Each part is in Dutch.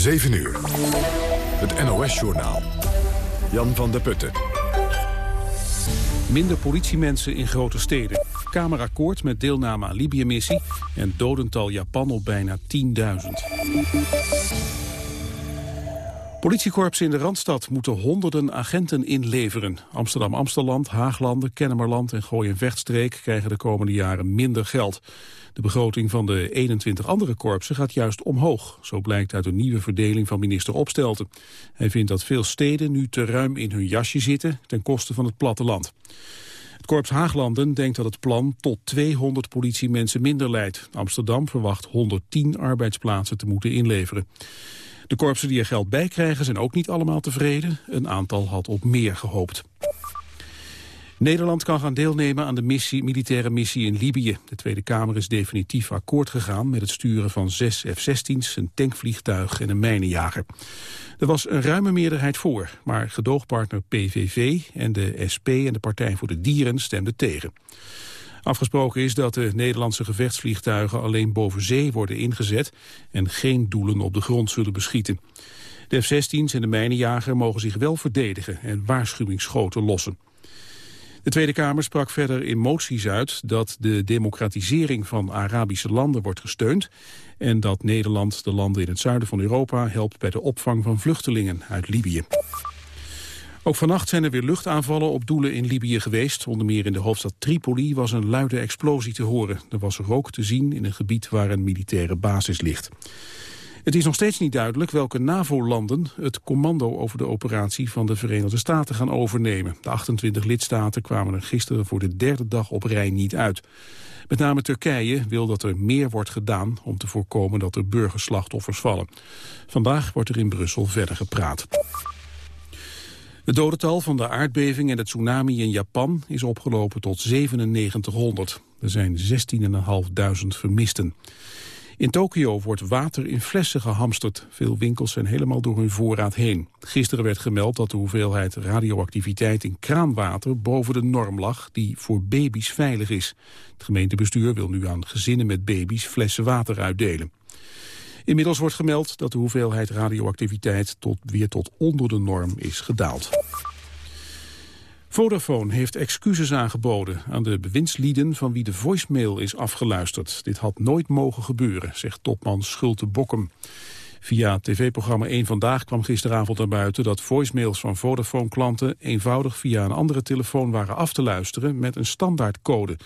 7 uur. Het NOS-journaal. Jan van der Putten. Minder politiemensen in grote steden. Kamerakkoord met deelname aan Libië-missie... en dodental Japan op bijna 10.000. Politiekorpsen in de Randstad moeten honderden agenten inleveren. Amsterdam-Amsterland, Haaglanden, Kennemerland en Gooi- en Vechtstreek krijgen de komende jaren minder geld. De begroting van de 21 andere korpsen gaat juist omhoog. Zo blijkt uit een nieuwe verdeling van minister Opstelten. Hij vindt dat veel steden nu te ruim in hun jasje zitten ten koste van het platteland. Het korps Haaglanden denkt dat het plan tot 200 politiemensen minder leidt. Amsterdam verwacht 110 arbeidsplaatsen te moeten inleveren. De korpsen die er geld bij krijgen zijn ook niet allemaal tevreden. Een aantal had op meer gehoopt. Nederland kan gaan deelnemen aan de missie, militaire missie in Libië. De Tweede Kamer is definitief akkoord gegaan met het sturen van zes F-16's, een tankvliegtuig en een mijnenjager. Er was een ruime meerderheid voor, maar gedoogpartner PVV en de SP en de Partij voor de Dieren stemden tegen. Afgesproken is dat de Nederlandse gevechtsvliegtuigen alleen boven zee worden ingezet en geen doelen op de grond zullen beschieten. De F-16's en de mijnenjager mogen zich wel verdedigen en waarschuwingsschoten lossen. De Tweede Kamer sprak verder in moties uit dat de democratisering van Arabische landen wordt gesteund en dat Nederland de landen in het zuiden van Europa helpt bij de opvang van vluchtelingen uit Libië. Ook vannacht zijn er weer luchtaanvallen op doelen in Libië geweest. Onder meer in de hoofdstad Tripoli was een luide explosie te horen. Er was rook te zien in een gebied waar een militaire basis ligt. Het is nog steeds niet duidelijk welke NAVO-landen het commando over de operatie van de Verenigde Staten gaan overnemen. De 28 lidstaten kwamen er gisteren voor de derde dag op rij niet uit. Met name Turkije wil dat er meer wordt gedaan om te voorkomen dat er burgerslachtoffers vallen. Vandaag wordt er in Brussel verder gepraat. Het dodental van de aardbeving en het tsunami in Japan is opgelopen tot 9700. Er zijn 16.500 vermisten. In Tokio wordt water in flessen gehamsterd. Veel winkels zijn helemaal door hun voorraad heen. Gisteren werd gemeld dat de hoeveelheid radioactiviteit in kraanwater boven de norm lag die voor baby's veilig is. Het gemeentebestuur wil nu aan gezinnen met baby's flessen water uitdelen. Inmiddels wordt gemeld dat de hoeveelheid radioactiviteit tot, weer tot onder de norm is gedaald. Vodafone heeft excuses aangeboden aan de bewindslieden van wie de voicemail is afgeluisterd. Dit had nooit mogen gebeuren, zegt topman Schulte Bokkum. Via tv-programma 1 Vandaag kwam gisteravond naar buiten dat voicemails van Vodafone-klanten eenvoudig via een andere telefoon waren af te luisteren met een standaardcode.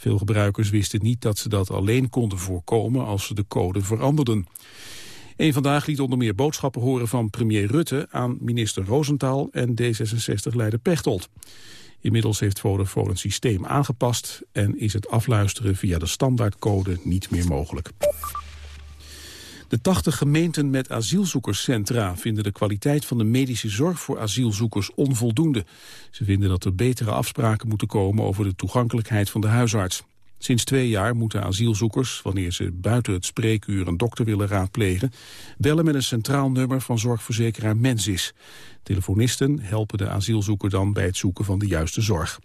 Veel gebruikers wisten niet dat ze dat alleen konden voorkomen als ze de code veranderden. Eén vandaag liet onder meer boodschappen horen van premier Rutte aan minister Roosentaal en D66-leider Pechtold. Inmiddels heeft Vodafone het systeem aangepast en is het afluisteren via de standaardcode niet meer mogelijk. De 80 gemeenten met asielzoekerscentra vinden de kwaliteit van de medische zorg voor asielzoekers onvoldoende. Ze vinden dat er betere afspraken moeten komen over de toegankelijkheid van de huisarts. Sinds twee jaar moeten asielzoekers, wanneer ze buiten het spreekuur een dokter willen raadplegen, bellen met een centraal nummer van zorgverzekeraar Mensis. Telefonisten helpen de asielzoeker dan bij het zoeken van de juiste zorg.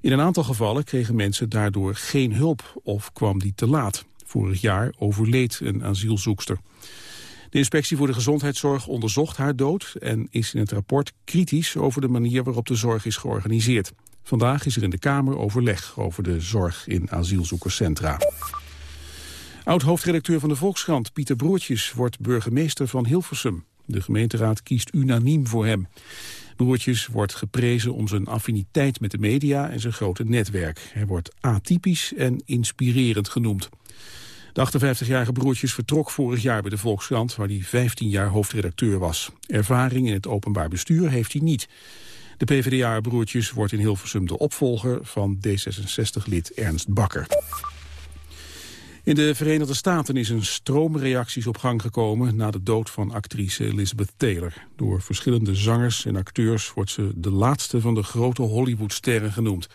In een aantal gevallen kregen mensen daardoor geen hulp of kwam die te laat. Vorig jaar overleed een asielzoekster. De inspectie voor de gezondheidszorg onderzocht haar dood... en is in het rapport kritisch over de manier waarop de zorg is georganiseerd. Vandaag is er in de Kamer overleg over de zorg in asielzoekerscentra. Oud-hoofdredacteur van de Volkskrant, Pieter Broertjes, wordt burgemeester van Hilversum. De gemeenteraad kiest unaniem voor hem. Broertjes wordt geprezen om zijn affiniteit met de media en zijn grote netwerk. Hij wordt atypisch en inspirerend genoemd. De 58-jarige broertjes vertrok vorig jaar bij de Volkskrant... waar hij 15 jaar hoofdredacteur was. Ervaring in het openbaar bestuur heeft hij niet. De PvdA-broertjes wordt in Hilversum de opvolger van D66-lid Ernst Bakker. In de Verenigde Staten is een stroom reacties op gang gekomen na de dood van actrice Elizabeth Taylor. Door verschillende zangers en acteurs wordt ze de laatste van de grote Hollywoodsterren genoemd.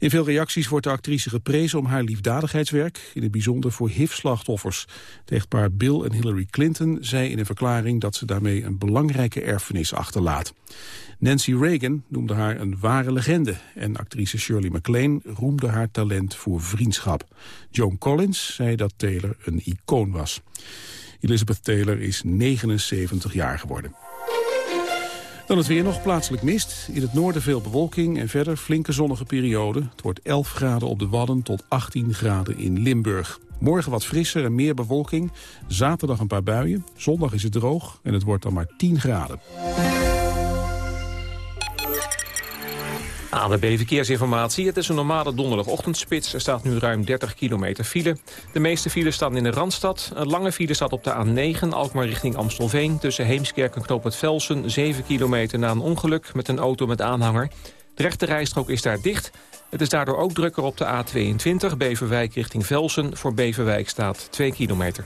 In veel reacties wordt de actrice geprezen om haar liefdadigheidswerk, in het bijzonder voor HIV-slachtoffers. Het echtpaar Bill en Hillary Clinton zei in een verklaring dat ze daarmee een belangrijke erfenis achterlaat. Nancy Reagan noemde haar een ware legende en actrice Shirley MacLaine roemde haar talent voor vriendschap. Joan Collins zei dat Taylor een icoon was. Elizabeth Taylor is 79 jaar geworden. Dan het weer nog plaatselijk mist. In het noorden veel bewolking en verder flinke zonnige periode. Het wordt 11 graden op de Wadden tot 18 graden in Limburg. Morgen wat frisser en meer bewolking. Zaterdag een paar buien. Zondag is het droog en het wordt dan maar 10 graden. ANWB Verkeersinformatie. Het is een normale donderdagochtendspits. Er staat nu ruim 30 kilometer file. De meeste files staan in de Randstad. Een lange file staat op de A9, Alkmaar richting Amstelveen... tussen Heemskerk en Knoop het Velsen, 7 kilometer na een ongeluk... met een auto met aanhanger. De rechte rijstrook is daar dicht. Het is daardoor ook drukker op de A22, Beverwijk richting Velsen. Voor Beverwijk staat 2 kilometer.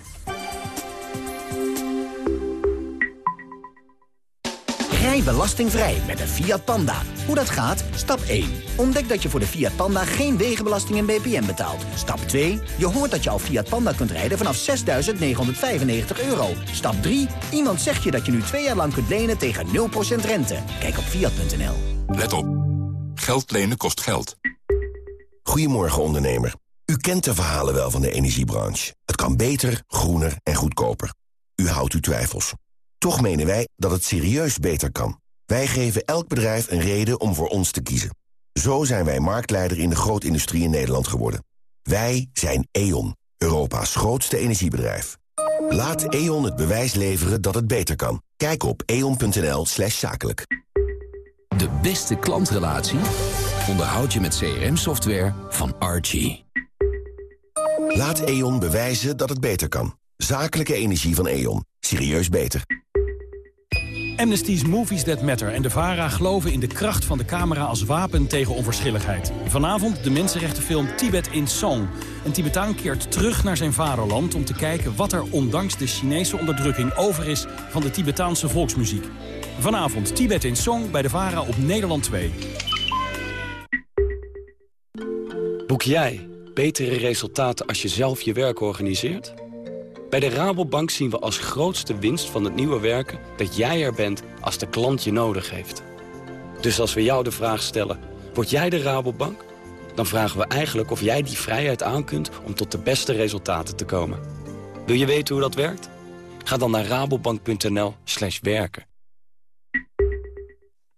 Belastingvrij met een Fiat Panda. Hoe dat gaat? Stap 1. Ontdek dat je voor de Fiat Panda geen wegenbelasting en BPM betaalt. Stap 2. Je hoort dat je al Fiat Panda kunt rijden vanaf 6.995 euro. Stap 3. Iemand zegt je dat je nu twee jaar lang kunt lenen tegen 0% rente. Kijk op Fiat.nl. Let op. Geld lenen kost geld. Goedemorgen ondernemer. U kent de verhalen wel van de energiebranche. Het kan beter, groener en goedkoper. U houdt uw twijfels. Toch menen wij dat het serieus beter kan. Wij geven elk bedrijf een reden om voor ons te kiezen. Zo zijn wij marktleider in de grootindustrie in Nederland geworden. Wij zijn E.ON, Europa's grootste energiebedrijf. Laat E.ON het bewijs leveren dat het beter kan. Kijk op eon.nl slash zakelijk. De beste klantrelatie onderhoud je met CRM-software van Archie. Laat E.ON bewijzen dat het beter kan. Zakelijke energie van E.ON. Serieus beter. Amnesty's Movies That Matter en de VARA geloven in de kracht van de camera als wapen tegen onverschilligheid. Vanavond de mensenrechtenfilm Tibet in Song. Een Tibetaan keert terug naar zijn vaderland om te kijken wat er ondanks de Chinese onderdrukking over is van de Tibetaanse volksmuziek. Vanavond Tibet in Song bij de VARA op Nederland 2. Boek jij betere resultaten als je zelf je werk organiseert? Bij de Rabobank zien we als grootste winst van het nieuwe werken... dat jij er bent als de klant je nodig heeft. Dus als we jou de vraag stellen, word jij de Rabobank? Dan vragen we eigenlijk of jij die vrijheid aankunt om tot de beste resultaten te komen. Wil je weten hoe dat werkt? Ga dan naar rabobank.nl werken.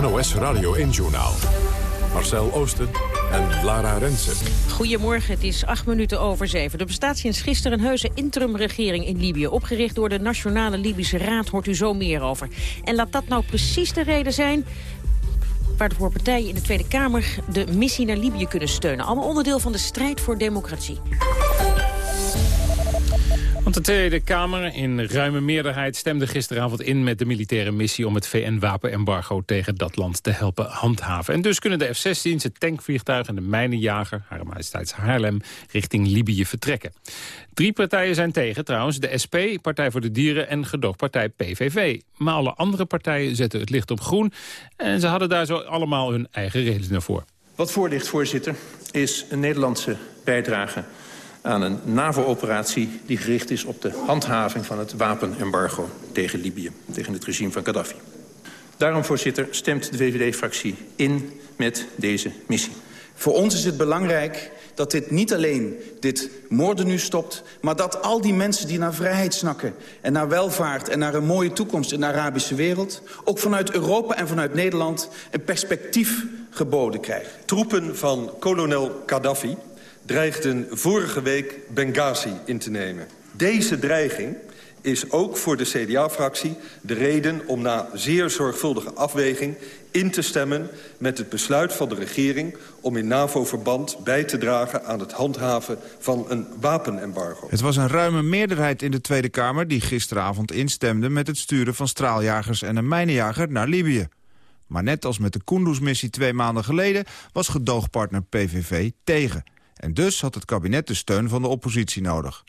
NOS Radio 1-journaal. Marcel Oosten en Lara Rensen. Goedemorgen, het is acht minuten over zeven. Er bestaat sinds gisteren een heuse interimregering in Libië... opgericht door de Nationale Libische Raad, hoort u zo meer over. En laat dat nou precies de reden zijn waarvoor partijen in de Tweede Kamer de missie naar Libië kunnen steunen. Allemaal onderdeel van de strijd voor democratie. De Tweede Kamer in ruime meerderheid stemde gisteravond in met de militaire missie om het VN-wapenembargo tegen dat land te helpen handhaven. En dus kunnen de F-16's, het tankvliegtuig en de mijnenjager, Hare Majesteits Haarlem, richting Libië vertrekken. Drie partijen zijn tegen trouwens, de SP, Partij voor de Dieren en gedoogpartij PVV. Maar alle andere partijen zetten het licht op groen en ze hadden daar zo allemaal hun eigen redenen voor. Wat voor ligt, voorzitter, is een Nederlandse bijdrage aan een NAVO-operatie die gericht is op de handhaving van het wapenembargo tegen Libië, tegen het regime van Gaddafi. Daarom, voorzitter, stemt de VVD-fractie in met deze missie. Voor ons is het belangrijk dat dit niet alleen dit moorden nu stopt... maar dat al die mensen die naar vrijheid snakken... en naar welvaart en naar een mooie toekomst in de Arabische wereld... ook vanuit Europa en vanuit Nederland een perspectief geboden krijgen. Troepen van kolonel Gaddafi dreigden vorige week Benghazi in te nemen. Deze dreiging is ook voor de CDA-fractie de reden om na zeer zorgvuldige afweging in te stemmen met het besluit van de regering om in NAVO-verband bij te dragen aan het handhaven van een wapenembargo. Het was een ruime meerderheid in de Tweede Kamer die gisteravond instemde met het sturen van straaljagers en een mijnenjager naar Libië. Maar net als met de Kunduz-missie twee maanden geleden was gedoogpartner PVV tegen. En dus had het kabinet de steun van de oppositie nodig.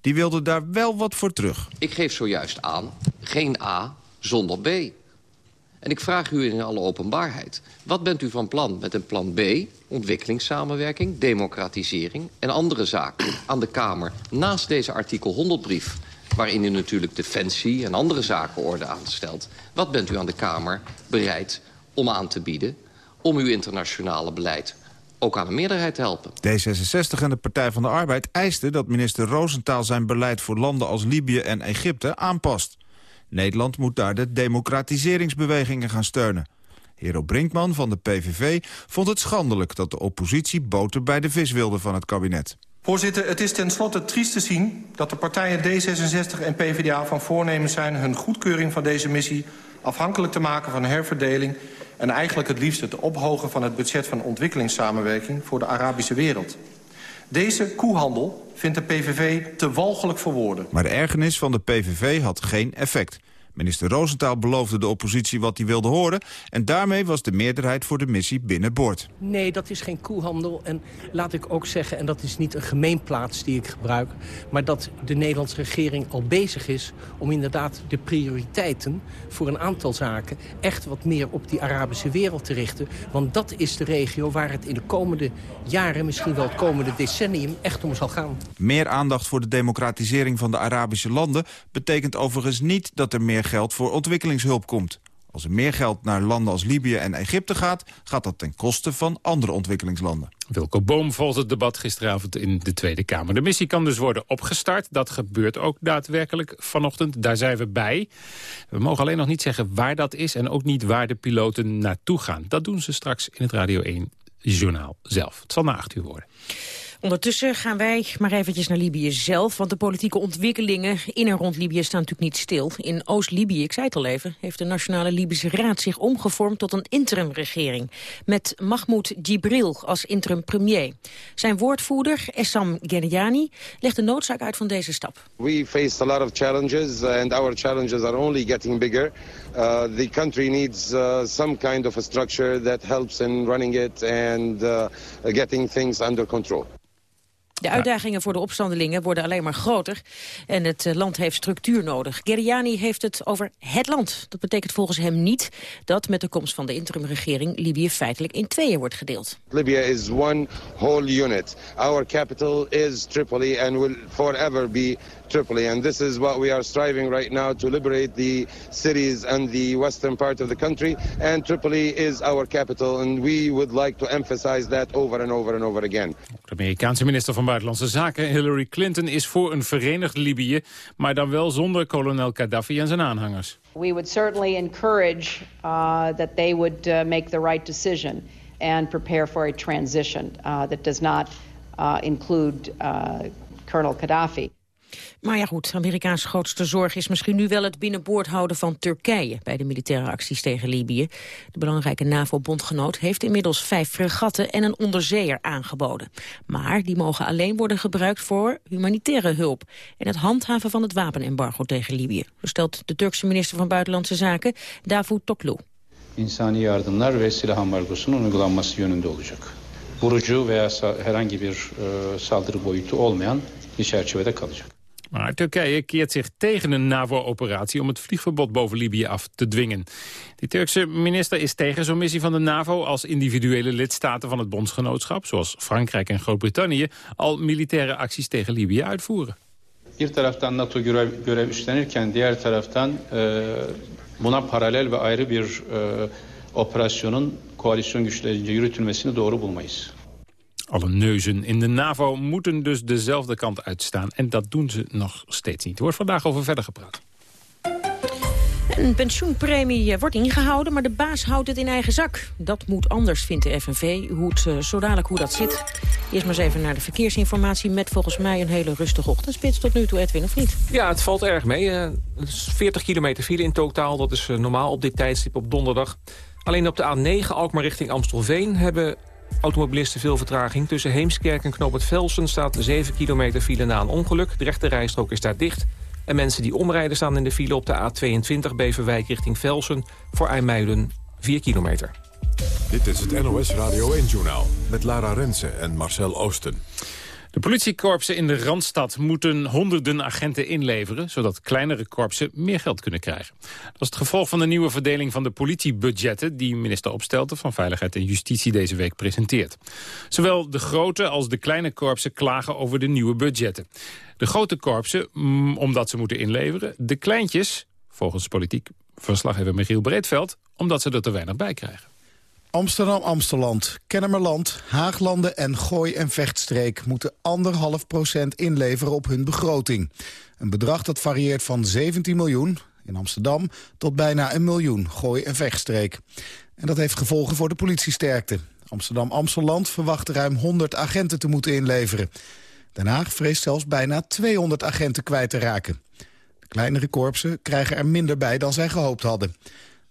die wilde daar wel wat voor terug. Ik geef zojuist aan, geen A zonder B. En ik vraag u in alle openbaarheid. Wat bent u van plan met een plan B, ontwikkelingssamenwerking, democratisering... en andere zaken aan de Kamer naast deze artikel 100-brief... waarin u natuurlijk defensie en andere zaken orde aanstelt... wat bent u aan de Kamer bereid om aan te bieden... om uw internationale beleid ook aan een meerderheid helpen. D66 en de Partij van de Arbeid eisten dat minister Roosentaal zijn beleid voor landen als Libië en Egypte aanpast. Nederland moet daar de democratiseringsbewegingen gaan steunen. Hero Brinkman van de PVV vond het schandelijk dat de oppositie boter bij de vis wilde van het kabinet. Voorzitter, het is tenslotte triest te zien dat de partijen D66 en PvdA van voornemens zijn... hun goedkeuring van deze missie afhankelijk te maken van herverdeling... en eigenlijk het liefst het ophogen van het budget van ontwikkelingssamenwerking... voor de Arabische wereld. Deze koehandel vindt de PVV te walgelijk voor woorden. Maar de ergernis van de PVV had geen effect. Minister Roosentaal beloofde de oppositie wat hij wilde horen... en daarmee was de meerderheid voor de missie binnenboord. Nee, dat is geen koehandel. En laat ik ook zeggen, en dat is niet een gemeenplaats die ik gebruik... maar dat de Nederlandse regering al bezig is om inderdaad de prioriteiten... voor een aantal zaken echt wat meer op die Arabische wereld te richten. Want dat is de regio waar het in de komende jaren... misschien wel het komende decennium echt om zal gaan. Meer aandacht voor de democratisering van de Arabische landen... betekent overigens niet dat er meer geld voor ontwikkelingshulp komt. Als er meer geld naar landen als Libië en Egypte gaat... gaat dat ten koste van andere ontwikkelingslanden. Wilco Boom volgt het debat gisteravond in de Tweede Kamer. De missie kan dus worden opgestart. Dat gebeurt ook daadwerkelijk vanochtend. Daar zijn we bij. We mogen alleen nog niet zeggen waar dat is... en ook niet waar de piloten naartoe gaan. Dat doen ze straks in het Radio 1-journaal zelf. Het zal na acht uur worden. Ondertussen gaan wij maar eventjes naar Libië zelf. Want de politieke ontwikkelingen in en rond Libië staan natuurlijk niet stil. In Oost-Libië, ik zei het al even, heeft de Nationale Libische Raad zich omgevormd tot een interimregering. Met Mahmoud Djibril als interim premier. Zijn woordvoerder, Essam Geniani, legt de noodzaak uit van deze stap. We faced a lot of challenges and our challenges are only getting bigger. Uh, the country needs uh, some kind of a structure that helps in running it and uh, getting things under control. De uitdagingen voor de opstandelingen worden alleen maar groter. En het eh, land heeft structuur nodig. Geriani heeft het over het land. Dat betekent volgens hem niet dat met de komst van de interimregering... Libië feitelijk in tweeën wordt gedeeld. Libya is one whole unit. Our capital is Tripoli and will forever be Tripoli. And this is what we are striving right now to liberate the cities and the western part of the country. And Tripoli is our capital. And we would like to emphasize that over and over and over again. De Amerikaanse minister van Buitenlandse Zaken, Hillary Clinton, is voor een verenigd Libië. Maar dan wel zonder kolonel Gaddafi en zijn aanhangers. We would certainly encourage uh, that they would uh, make the right decision and prepare for a transition uh, that does not uh, include uh, Colonel Gaddafi. Maar ja goed, Amerikaans grootste zorg is misschien nu wel het binnenboord houden van Turkije bij de militaire acties tegen Libië. De belangrijke NAVO-bondgenoot heeft inmiddels vijf fregatten en een onderzeeër aangeboden. Maar die mogen alleen worden gebruikt voor humanitaire hulp en het handhaven van het wapenembargo tegen Libië. Zo stelt de Turkse minister van Buitenlandse Zaken, Davut Toklu. İnsani yardımlar ve silah ambargosunun uygulanması yönünde olacak. Vurucu veya herhangi bir e, saldırı boyutu olmayan bir çerçevede kalacak. Maar Turkije keert zich tegen een NAVO-operatie om het vliegverbod boven Libië af te dwingen. De Turkse minister is tegen zo'n missie van de NAVO als individuele lidstaten van het bondsgenootschap, zoals Frankrijk en Groot-Brittannië, al militaire acties tegen Libië uitvoeren. Bir taraftan NATO görev, görev üstlenirken diğer taraftan e, buna paralel ve ayrı bir e, operasyonun koalisyon güçlerince yürütülmesini doğru bulmayız. Alle neuzen in de NAVO moeten dus dezelfde kant uitstaan. En dat doen ze nog steeds niet. Er wordt vandaag over verder gepraat. Een pensioenpremie eh, wordt ingehouden, maar de baas houdt het in eigen zak. Dat moet anders, vindt de FNV. Hoe het, eh, zo dadelijk hoe dat zit. Eerst maar eens even naar de verkeersinformatie... met volgens mij een hele rustige ochtendspits tot nu toe, Edwin, of niet? Ja, het valt erg mee. Uh, 40 kilometer file in totaal, dat is normaal op dit tijdstip op donderdag. Alleen op de A9 Alkmaar richting Amstelveen... hebben automobilisten veel vertraging. Tussen Heemskerk en Knoop Velsen staat 7 kilometer file na een ongeluk. De rechte rijstrook is daar dicht. En mensen die omrijden staan in de file op de A22 Beverwijk richting Velsen... voor IJmuiden 4 kilometer. Dit is het NOS Radio 1-journaal met Lara Rensen en Marcel Oosten. De politiekorpsen in de Randstad moeten honderden agenten inleveren... zodat kleinere korpsen meer geld kunnen krijgen. Dat is het gevolg van de nieuwe verdeling van de politiebudgetten... die minister Opstelten van Veiligheid en Justitie deze week presenteert. Zowel de grote als de kleine korpsen klagen over de nieuwe budgetten. De grote korpsen, mm, omdat ze moeten inleveren. De kleintjes, volgens politiek verslaggever Michiel Breedveld... omdat ze er te weinig bij krijgen. Amsterdam-Amsteland, Kennemerland, Haaglanden en Gooi- en Vechtstreek... moeten anderhalf procent inleveren op hun begroting. Een bedrag dat varieert van 17 miljoen in Amsterdam... tot bijna een miljoen Gooi- en Vechtstreek. En dat heeft gevolgen voor de politiesterkte. Amsterdam-Amsteland verwacht ruim 100 agenten te moeten inleveren. Den Haag vreest zelfs bijna 200 agenten kwijt te raken. De kleinere korpsen krijgen er minder bij dan zij gehoopt hadden.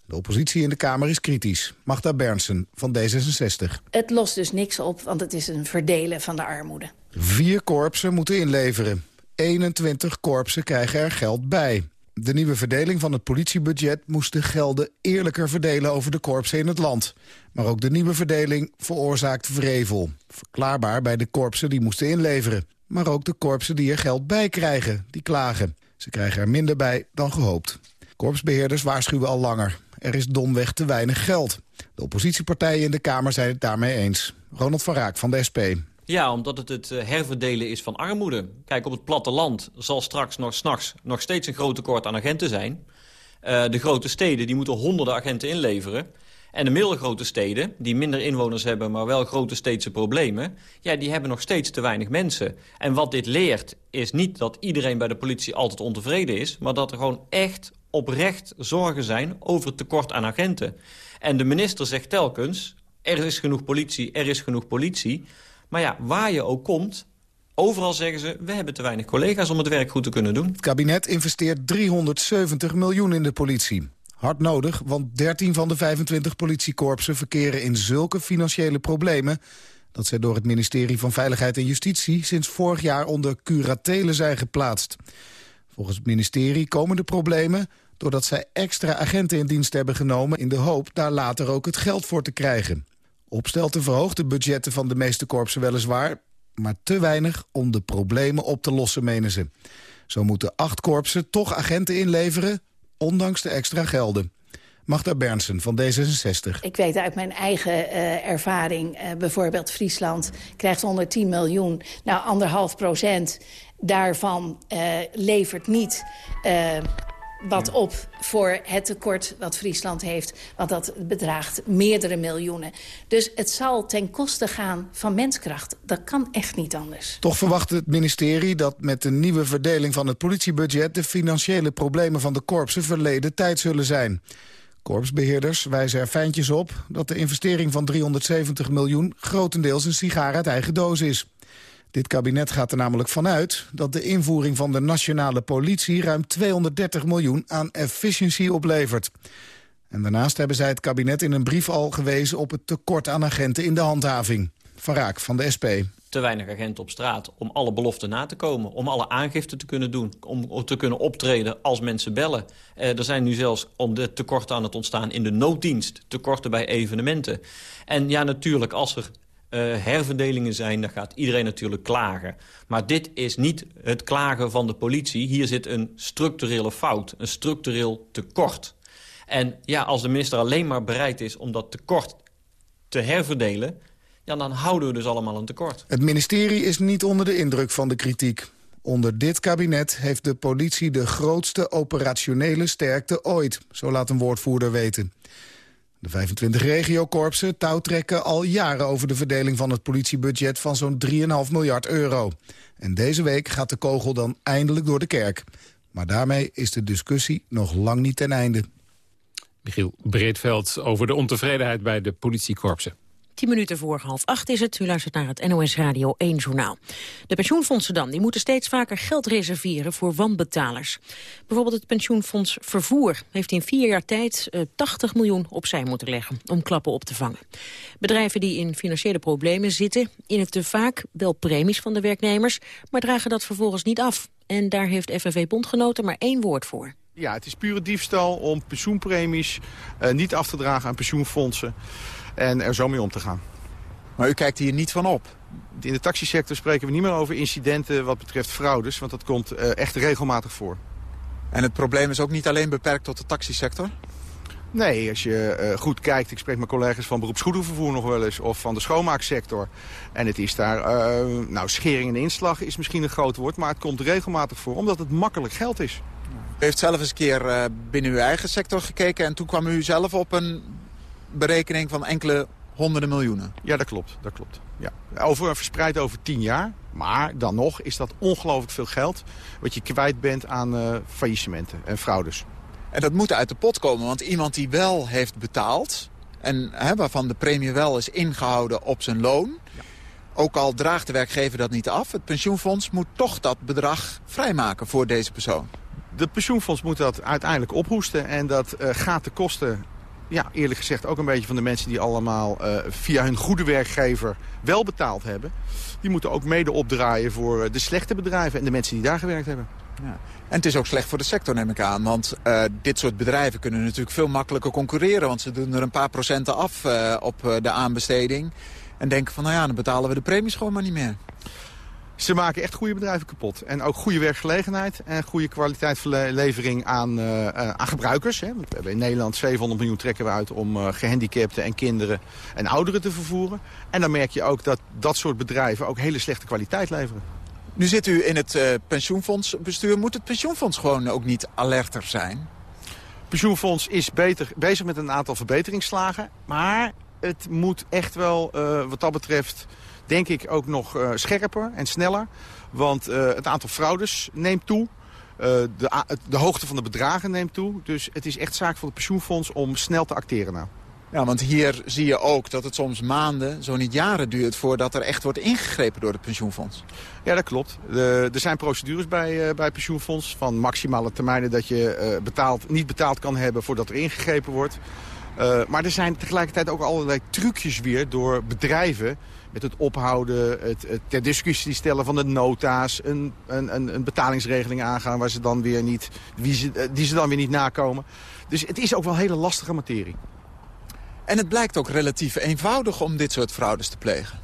De oppositie in de Kamer is kritisch. Magda Bernsen van D66. Het lost dus niks op, want het is een verdelen van de armoede. Vier korpsen moeten inleveren. 21 korpsen krijgen er geld bij. De nieuwe verdeling van het politiebudget moest de gelden eerlijker verdelen over de korpsen in het land. Maar ook de nieuwe verdeling veroorzaakt vrevel. Verklaarbaar bij de korpsen die moesten inleveren. Maar ook de korpsen die er geld bij krijgen, die klagen. Ze krijgen er minder bij dan gehoopt. Korpsbeheerders waarschuwen al langer. Er is domweg te weinig geld. De oppositiepartijen in de Kamer zijn het daarmee eens. Ronald van Raak van de SP. Ja, omdat het het eh, herverdelen is van armoede. Kijk, op het platteland zal straks nog, s'nachts nog steeds een groot tekort aan agenten zijn. Uh, de grote steden die moeten honderden agenten inleveren. En de middelgrote steden, die minder inwoners hebben... maar wel grote steedse problemen... ja, die hebben nog steeds te weinig mensen. En wat dit leert, is niet dat iedereen bij de politie altijd ontevreden is... maar dat er gewoon echt oprecht zorgen zijn over het tekort aan agenten. En de minister zegt telkens, er is genoeg politie, er is genoeg politie. Maar ja, waar je ook komt, overal zeggen ze... we hebben te weinig collega's om het werk goed te kunnen doen. Het kabinet investeert 370 miljoen in de politie. Hard nodig, want 13 van de 25 politiekorpsen verkeren in zulke financiële problemen dat zij door het ministerie van Veiligheid en Justitie sinds vorig jaar onder curatelen zijn geplaatst. Volgens het ministerie komen de problemen doordat zij extra agenten in dienst hebben genomen... in de hoop daar later ook het geld voor te krijgen. Opstelten verhoogt de budgetten van de meeste korpsen weliswaar... maar te weinig om de problemen op te lossen, menen ze. Zo moeten acht korpsen toch agenten inleveren, ondanks de extra gelden. Magda Bernsen van D66. Ik weet uit mijn eigen uh, ervaring, uh, bijvoorbeeld Friesland krijgt 110 miljoen. Nou, anderhalf procent daarvan uh, levert niet wat op voor het tekort wat Friesland heeft. Want dat bedraagt meerdere miljoenen. Dus het zal ten koste gaan van menskracht. Dat kan echt niet anders. Toch verwacht het ministerie dat met de nieuwe verdeling van het politiebudget... de financiële problemen van de korpsen verleden tijd zullen zijn. Korpsbeheerders wijzen er fijntjes op dat de investering van 370 miljoen... grotendeels een sigaar uit eigen doos is. Dit kabinet gaat er namelijk vanuit dat de invoering van de nationale politie... ruim 230 miljoen aan efficiëntie oplevert. En daarnaast hebben zij het kabinet in een brief al gewezen... op het tekort aan agenten in de handhaving. Van Raak van de SP te weinig agenten op straat om alle beloften na te komen. Om alle aangiften te kunnen doen. Om te kunnen optreden als mensen bellen. Eh, er zijn nu zelfs om de tekorten aan het ontstaan in de nooddienst. Tekorten bij evenementen. En ja, natuurlijk, als er herverdelingen zijn, dan gaat iedereen natuurlijk klagen. Maar dit is niet het klagen van de politie. Hier zit een structurele fout, een structureel tekort. En ja, als de minister alleen maar bereid is om dat tekort te herverdelen... Ja, dan houden we dus allemaal een tekort. Het ministerie is niet onder de indruk van de kritiek. Onder dit kabinet heeft de politie de grootste operationele sterkte ooit. Zo laat een woordvoerder weten. De 25 regiokorpsen touwtrekken al jaren over de verdeling van het politiebudget van zo'n 3,5 miljard euro. En deze week gaat de kogel dan eindelijk door de kerk. Maar daarmee is de discussie nog lang niet ten einde. Michiel Breedveld over de ontevredenheid bij de politiekorpsen. Tien minuten voor half acht is het. U luistert naar het NOS Radio 1 journaal. De pensioenfondsen dan, die moeten steeds vaker geld reserveren voor wanbetalers. Bijvoorbeeld het pensioenfonds Vervoer heeft in vier jaar tijd 80 eh, miljoen opzij moeten leggen om klappen op te vangen. Bedrijven die in financiële problemen zitten, in het te vaak wel premies van de werknemers, maar dragen dat vervolgens niet af. En daar heeft FNV Bondgenoten maar één woord voor. Ja, het is pure diefstal om pensioenpremies uh, niet af te dragen aan pensioenfondsen en er zo mee om te gaan. Maar u kijkt hier niet van op? In de taxisector spreken we niet meer over incidenten wat betreft fraudes... want dat komt uh, echt regelmatig voor. En het probleem is ook niet alleen beperkt tot de taxisector? Nee, als je uh, goed kijkt, ik spreek met collega's van beroepsgoederenvervoer nog wel eens... of van de schoonmaaksector. En het is daar, uh, nou, schering en inslag is misschien een groot woord... maar het komt regelmatig voor, omdat het makkelijk geld is. U heeft zelf eens een keer uh, binnen uw eigen sector gekeken... en toen kwam u zelf op een berekening van enkele honderden miljoenen. Ja, dat klopt. Dat klopt. Ja. Over, verspreid over tien jaar. Maar dan nog is dat ongelooflijk veel geld... wat je kwijt bent aan uh, faillissementen en fraudes. En dat moet uit de pot komen, want iemand die wel heeft betaald... en hè, waarvan de premie wel is ingehouden op zijn loon... Ja. ook al draagt de werkgever dat niet af... het pensioenfonds moet toch dat bedrag vrijmaken voor deze persoon. De pensioenfonds moet dat uiteindelijk ophoesten... en dat uh, gaat de kosten ja, eerlijk gezegd ook een beetje van de mensen die allemaal uh, via hun goede werkgever wel betaald hebben. Die moeten ook mede opdraaien voor de slechte bedrijven en de mensen die daar gewerkt hebben. Ja. En het is ook slecht voor de sector, neem ik aan. Want uh, dit soort bedrijven kunnen natuurlijk veel makkelijker concurreren. Want ze doen er een paar procenten af op de aanbesteding. En denken van, nou ja, dan betalen we de premies gewoon maar niet meer. Ze maken echt goede bedrijven kapot. En ook goede werkgelegenheid en goede kwaliteitslevering aan, uh, aan gebruikers. Hè. We hebben in Nederland 700 miljoen trekken we uit om uh, gehandicapten en kinderen en ouderen te vervoeren. En dan merk je ook dat dat soort bedrijven ook hele slechte kwaliteit leveren. Nu zit u in het uh, pensioenfondsbestuur. Moet het pensioenfonds gewoon ook niet alerter zijn? Het pensioenfonds is beter, bezig met een aantal verbeteringsslagen. Maar het moet echt wel wat dat betreft denk ik ook nog uh, scherper en sneller. Want uh, het aantal fraudes neemt toe. Uh, de, de, hoogte van de bedragen neemt toe. Dus het is echt zaak van het pensioenfonds om snel te acteren nou. Ja, want hier zie je ook dat het soms maanden, zo niet jaren duurt... voordat er echt wordt ingegrepen door het pensioenfonds. Ja, dat klopt. De, er zijn procedures bij, uh, bij het pensioenfonds... van maximale termijnen dat je uh, betaald, niet betaald kan hebben voordat er ingegrepen wordt. Maar er zijn tegelijkertijd ook allerlei trucjes weer door bedrijven met het ophouden, het, ter discussie stellen van de nota's... Een, een, een betalingsregeling aangaan waar ze dan weer niet, ze, die ze dan weer niet nakomen. Dus het is ook wel hele lastige materie. En het blijkt ook relatief eenvoudig om dit soort fraudes te plegen.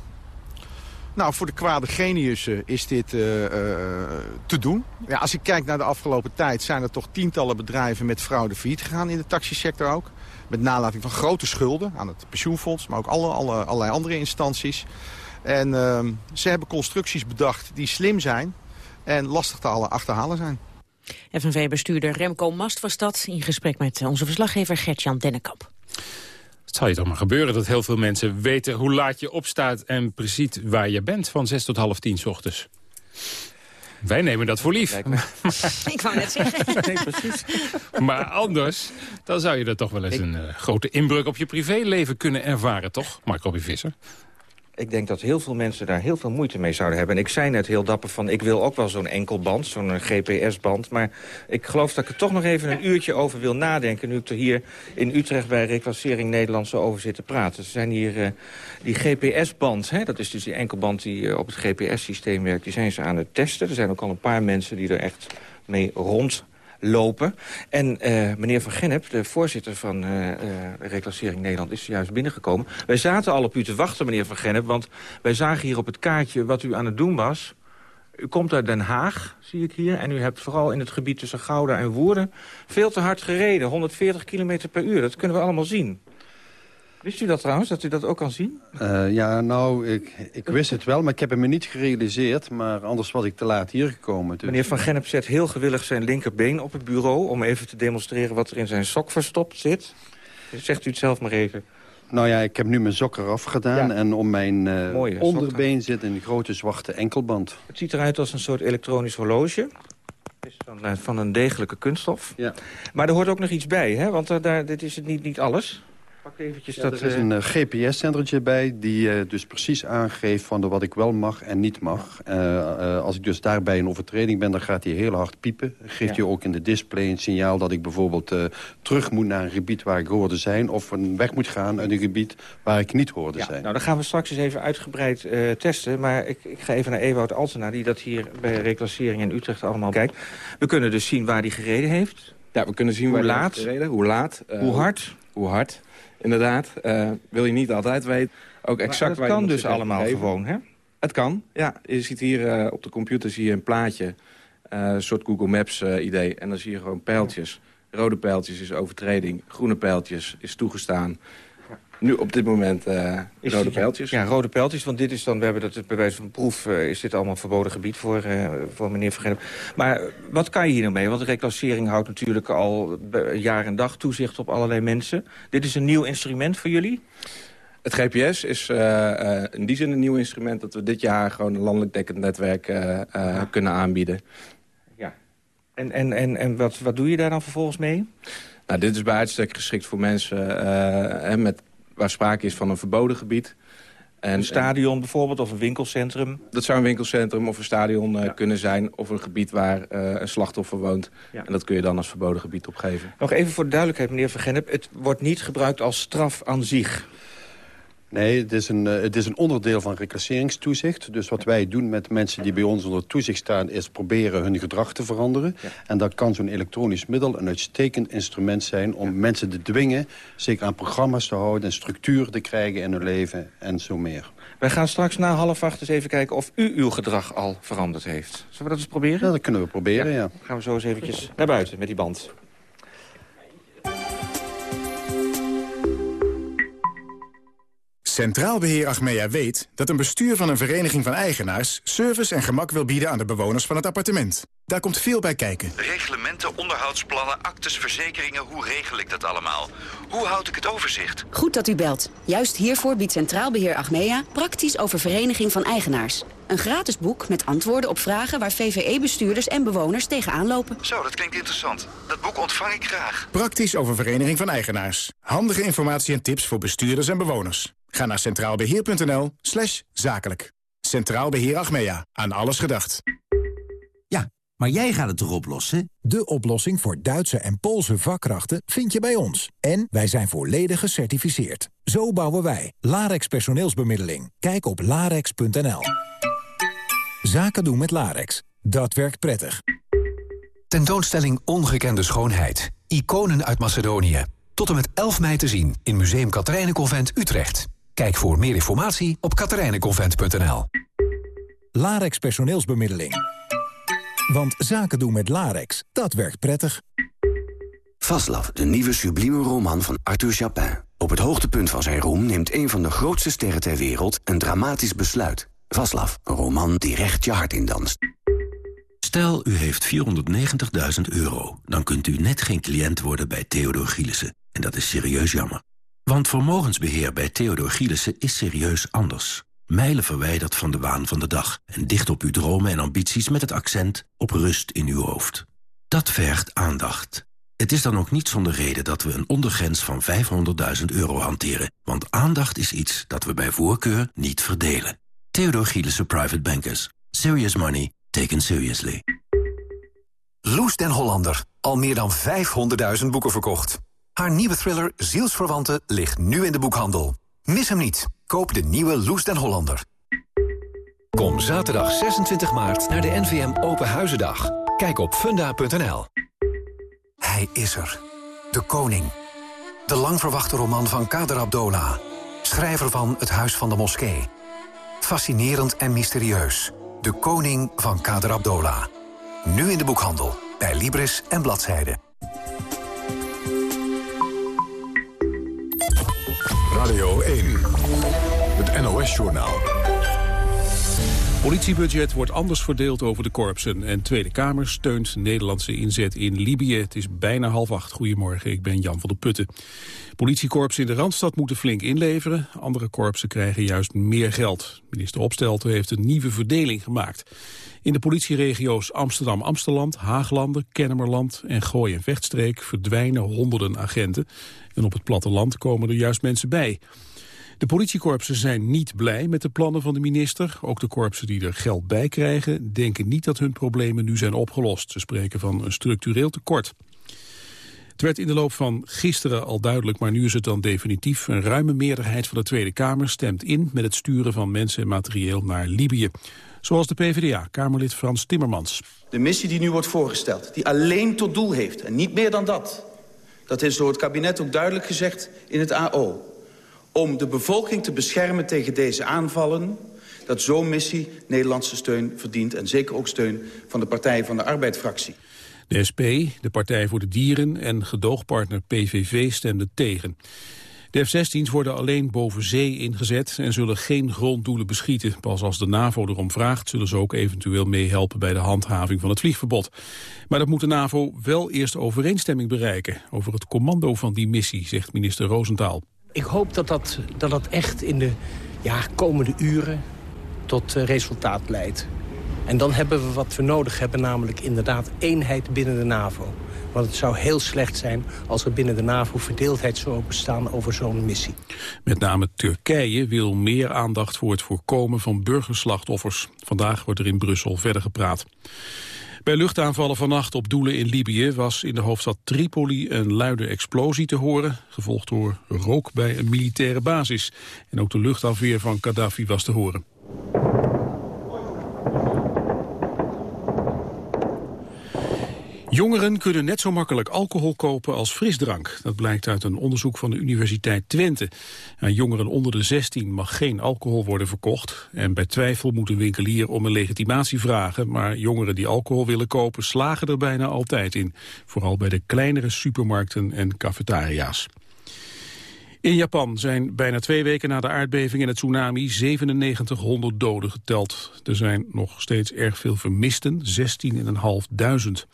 Nou, voor de kwade geniussen is dit uh, uh, te doen. Ja, als ik kijk naar de afgelopen tijd... zijn er toch tientallen bedrijven met fraude failliet gegaan in de taxisector ook. Met nalating van grote schulden aan het pensioenfonds, maar ook alle, alle, allerlei andere instanties. En uh, ze hebben constructies bedacht die slim zijn en lastig te achterhalen zijn. FNV-bestuurder Remco Mast was dat in gesprek met onze verslaggever Gert-Jan Dennekamp. Het zal je toch maar gebeuren dat heel veel mensen weten hoe laat je opstaat... en precies waar je bent van zes tot half tien s ochtends. Wij nemen dat voor lief. Ik wou net zeggen. nee, precies. Maar anders, dan zou je er toch wel eens een uh, grote inbreuk op je privéleven kunnen ervaren, toch, Mark Robbie Visser? Ik denk dat heel veel mensen daar heel veel moeite mee zouden hebben. En ik zei net heel dapper van, ik wil ook wel zo'n enkelband, zo'n GPS-band. Maar ik geloof dat ik er toch nog even een uurtje over wil nadenken... nu ik er hier in Utrecht bij Reclassering Nederland zo over zit te praten. Er zijn hier uh, die GPS-band, dat is dus die enkelband die uh, op het GPS-systeem werkt... die zijn ze aan het testen. Er zijn ook al een paar mensen die er echt mee rond lopen. En uh, meneer Van Gennep, de voorzitter van uh, Reclassering Nederland, is juist binnengekomen. Wij zaten al op u te wachten, meneer Van Gennep, want wij zagen hier op het kaartje wat u aan het doen was. U komt uit Den Haag, zie ik hier. En u hebt vooral in het gebied tussen Gouda en Woerden veel te hard gereden. 140 km per uur, dat kunnen we allemaal zien. Wist u dat trouwens, dat u dat ook kan zien? Uh, ja, nou, ik, ik wist het wel, maar ik heb het me niet gerealiseerd. Maar anders was ik te laat hier gekomen. Dus. Meneer Van Gennep zet heel gewillig zijn linkerbeen op het bureau... om even te demonstreren wat er in zijn sok verstopt zit. Zegt u het zelf maar even. Nou ja, ik heb nu mijn sok eraf gedaan. Ja. En om mijn uh, onderbeen zit een grote zwarte enkelband. Het ziet eruit als een soort elektronisch horloge. Het is van, uh, van een degelijke kunststof. Ja. Maar er hoort ook nog iets bij, hè? Want uh, daar, dit is het niet, niet alles. Pak eventjes ja, dat... Er is een uh, GPS-centertje bij die uh, dus precies aangeeft van de wat ik wel mag en niet mag. Uh, als ik dus daarbij een overtreding ben, dan gaat hij heel hard piepen. Geeft hij ja. ook in de display een signaal dat ik bijvoorbeeld terug moet naar een gebied waar ik hoorde zijn... of een weg moet gaan uit een gebied waar ik niet hoorde ja, zijn. Nou, dan gaan we straks eens even uitgebreid testen. Maar ik, ik, ga even naar Ewout Altena, die dat hier bij reclassering in Utrecht allemaal kijkt. We kunnen dus zien waar hij gereden heeft. Ja, we kunnen zien hoe waar laat, gereden, hoe laat, hoe hard, hoe hard. Inderdaad, uh, wil je niet altijd weten. ook exact dat waar kan dus allemaal gewoon, hè? Het kan, ja. Je ziet hier eh, op de computer zie je een plaatje. eh, een soort Google Maps eh, idee. En dan zie je gewoon pijltjes. Rode pijltjes is overtreding. Groene pijltjes is toegestaan. Nu op dit moment eh, Is rode pijltjes. Ja, rode pijltjes, want dit is dan, we hebben dat bij wijze van proef, eh, is dit allemaal verboden gebied voor, eh, voor meneer Vergennep. Maar wat kan je hier nou mee? Want de reclassering houdt natuurlijk al jaar en dag toezicht op allerlei mensen. Dit is een nieuw instrument voor jullie? Het GPS is in die zin een nieuw instrument... dat we dit jaar gewoon een landelijk dekkend netwerk kunnen aanbieden. Ja. En, en, en, en wat, wat doe je daar dan vervolgens mee? Nou, dit is bij uitstek geschikt voor mensen hè, met, waar sprake is van een verboden gebied. En, Een stadion bijvoorbeeld of een winkelcentrum? Dat zou een winkelcentrum of een stadion eh, kunnen zijn... of een gebied waar eh, een slachtoffer woont. Ja. En dat kun je dan als verboden gebied opgeven. Nog even voor de duidelijkheid, meneer Vergennep. Het wordt niet gebruikt als straf aan zich. Nee, het is, een, eh, het is een onderdeel van reclasseringstoezicht. Dus wat wij doen met mensen die bij ons onder toezicht staan... is proberen hun gedrag te veranderen. En dat kan zo'n elektronisch middel een uitstekend instrument zijn... om mensen te dwingen zich aan programma's te houden... en structuur te krijgen in hun leven en zo meer. Wij gaan straks na half acht eens even kijken of u uw gedrag al veranderd heeft. Zullen we dat eens proberen? Ja, dat kunnen we proberen, ja. Dan gaan we zo eens eventjes naar buiten met die band. Centraal Beheer Achmea weet dat een bestuur van een vereniging van eigenaars... service en gemak wil bieden aan de bewoners van het appartement. Daar komt veel bij kijken. Reglementen, onderhoudsplannen, actes, verzekeringen, hoe regel ik dat allemaal? Hoe houd ik het overzicht? Goed dat u belt. Juist hiervoor biedt Centraal Beheer Achmea praktisch over vereniging van eigenaars. Een gratis boek met antwoorden op vragen waar VVE-bestuurders en bewoners tegenaan lopen. Zo, dat klinkt interessant. Dat boek ontvang ik graag. Praktisch over vereniging van eigenaars. Handige informatie en tips voor bestuurders en bewoners. Ga naar centraalbeheer.nl slash zakelijk. Centraal Beheer Achmea. Aan alles gedacht. Ja, maar jij gaat het toch oplossen? De oplossing voor Duitse en Poolse vakkrachten vind je bij ons. En wij zijn volledig gecertificeerd. Zo bouwen wij. Larex personeelsbemiddeling. Kijk op larex.nl. Zaken doen met Larex. Dat werkt prettig. Tentoonstelling Ongekende Schoonheid. Iconen uit Macedonië. Tot en met 11 mei te zien in Museum Katerijnenconvent Utrecht. Kijk voor meer informatie op katerijnenconvent.nl. Larex personeelsbemiddeling. Want zaken doen met Larex, dat werkt prettig. Vaslav, de nieuwe sublieme roman van Arthur Chapin. Op het hoogtepunt van zijn roem neemt een van de grootste sterren ter wereld... een dramatisch besluit. Vaslav, een roman die recht je hart indanst. Stel, u heeft 490.000 euro. Dan kunt u net geen cliënt worden bij Theodor Gielissen. En dat is serieus jammer. Want vermogensbeheer bij Theodor Gielissen is serieus anders. Mijlen verwijderd van de waan van de dag. En dicht op uw dromen en ambities met het accent op rust in uw hoofd. Dat vergt aandacht. Het is dan ook niet zonder reden dat we een ondergrens van 500.000 euro hanteren. Want aandacht is iets dat we bij voorkeur niet verdelen. Theodor Gielissen Private Bankers. Serious money taken seriously. Loes den Hollander. Al meer dan 500.000 boeken verkocht. Haar nieuwe thriller Zielsverwanten ligt nu in de boekhandel. Mis hem niet. Koop de nieuwe Loes den Hollander. Kom zaterdag 26 maart naar de NVM Open Huizendag. Kijk op funda.nl. Hij is er. De koning. De lang verwachte roman van Kader Abdola. Schrijver van Het Huis van de Moskee. Fascinerend en mysterieus. De koning van Kader Abdola. Nu in de boekhandel. Bij Libris en Bladzijde. Radio 1. Het NOS-journaal. Politiebudget wordt anders verdeeld over de korpsen. En Tweede Kamer steunt Nederlandse inzet in Libië. Het is bijna half acht. Goedemorgen, ik ben Jan van der Putten. Politiekorpsen in de Randstad moeten flink inleveren. Andere korpsen krijgen juist meer geld. Minister Opstelten heeft een nieuwe verdeling gemaakt. In de politieregio's Amsterdam-Amsteland, Haaglanden, Kennemerland en Gooi- en Vechtstreek verdwijnen honderden agenten. En op het platteland komen er juist mensen bij. De politiekorpsen zijn niet blij met de plannen van de minister. Ook de korpsen die er geld bij krijgen denken niet dat hun problemen nu zijn opgelost. Ze spreken van een structureel tekort. Het werd in de loop van gisteren al duidelijk, maar nu is het dan definitief. Een ruime meerderheid van de Tweede Kamer stemt in met het sturen van mensen en materieel naar Libië. Zoals de PvdA, Kamerlid Frans Timmermans. De missie die nu wordt voorgesteld, die alleen tot doel heeft, en niet meer dan dat... dat is door het kabinet ook duidelijk gezegd in het AO... om de bevolking te beschermen tegen deze aanvallen... dat zo'n missie Nederlandse steun verdient... en zeker ook steun van de Partij van de Arbeid-fractie. De SP, de Partij voor de Dieren en gedoogpartner PVV stemden tegen. De F-16's worden alleen boven zee ingezet en zullen geen gronddoelen beschieten. Pas als de NAVO erom vraagt zullen ze ook eventueel meehelpen bij de handhaving van het vliegverbod. Maar dat moet de NAVO wel eerst overeenstemming bereiken over het commando van die missie, zegt minister Roosentaal. Ik hoop dat dat, dat, dat echt in de komende uren tot uh, resultaat leidt. En dan hebben we wat we nodig hebben, namelijk inderdaad eenheid binnen de NAVO. Want het zou heel slecht zijn als er binnen de NAVO verdeeldheid zou bestaan over zo'n missie. Met name Turkije wil meer aandacht voor het voorkomen van burgerslachtoffers. Vandaag wordt er in Brussel verder gepraat. Bij luchtaanvallen vannacht op doelen in Libië was in de hoofdstad Tripoli een luide explosie te horen, gevolgd door rook bij een militaire basis. En ook de luchtafweer van Gaddafi was te horen. Jongeren kunnen net zo makkelijk alcohol kopen als frisdrank. Dat blijkt uit een onderzoek van de Universiteit Twente. Aan jongeren onder de 16 mag geen alcohol worden verkocht. En bij twijfel moet een winkelier om een legitimatie vragen. Maar jongeren die alcohol willen kopen slagen er bijna altijd in. Vooral bij de kleinere supermarkten en cafetaria's. In Japan zijn bijna twee weken na de aardbeving en het tsunami 9700 doden geteld. Er zijn nog steeds erg veel vermisten, 16.500.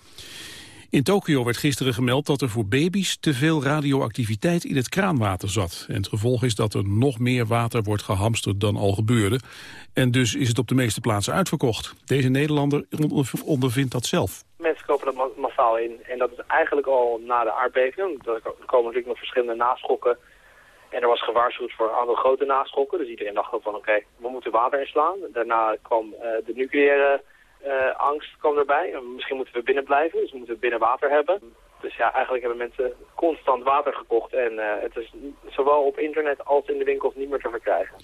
In Tokio werd gisteren gemeld dat er voor baby's te veel radioactiviteit in het kraanwater zat. En het gevolg is dat er nog meer water wordt gehamsterd dan al gebeurde. En dus is het op de meeste plaatsen uitverkocht. Deze Nederlander ondervindt dat zelf. Mensen kopen dat massaal in. En dat is eigenlijk al na de aardbeving. Er komen natuurlijk nog verschillende naschokken. En er was gewaarschuwd voor een aantal grote naschokken. Dus iedereen dacht ook van oké, we moeten water inslaan. Daarna kwam uh, de nucleaire uh, angst kwam erbij. Misschien moeten we binnen blijven, dus moeten we binnen water hebben. Dus ja, eigenlijk hebben mensen constant water gekocht. En uh, het is zowel op internet als in de winkels niet meer te verkrijgen.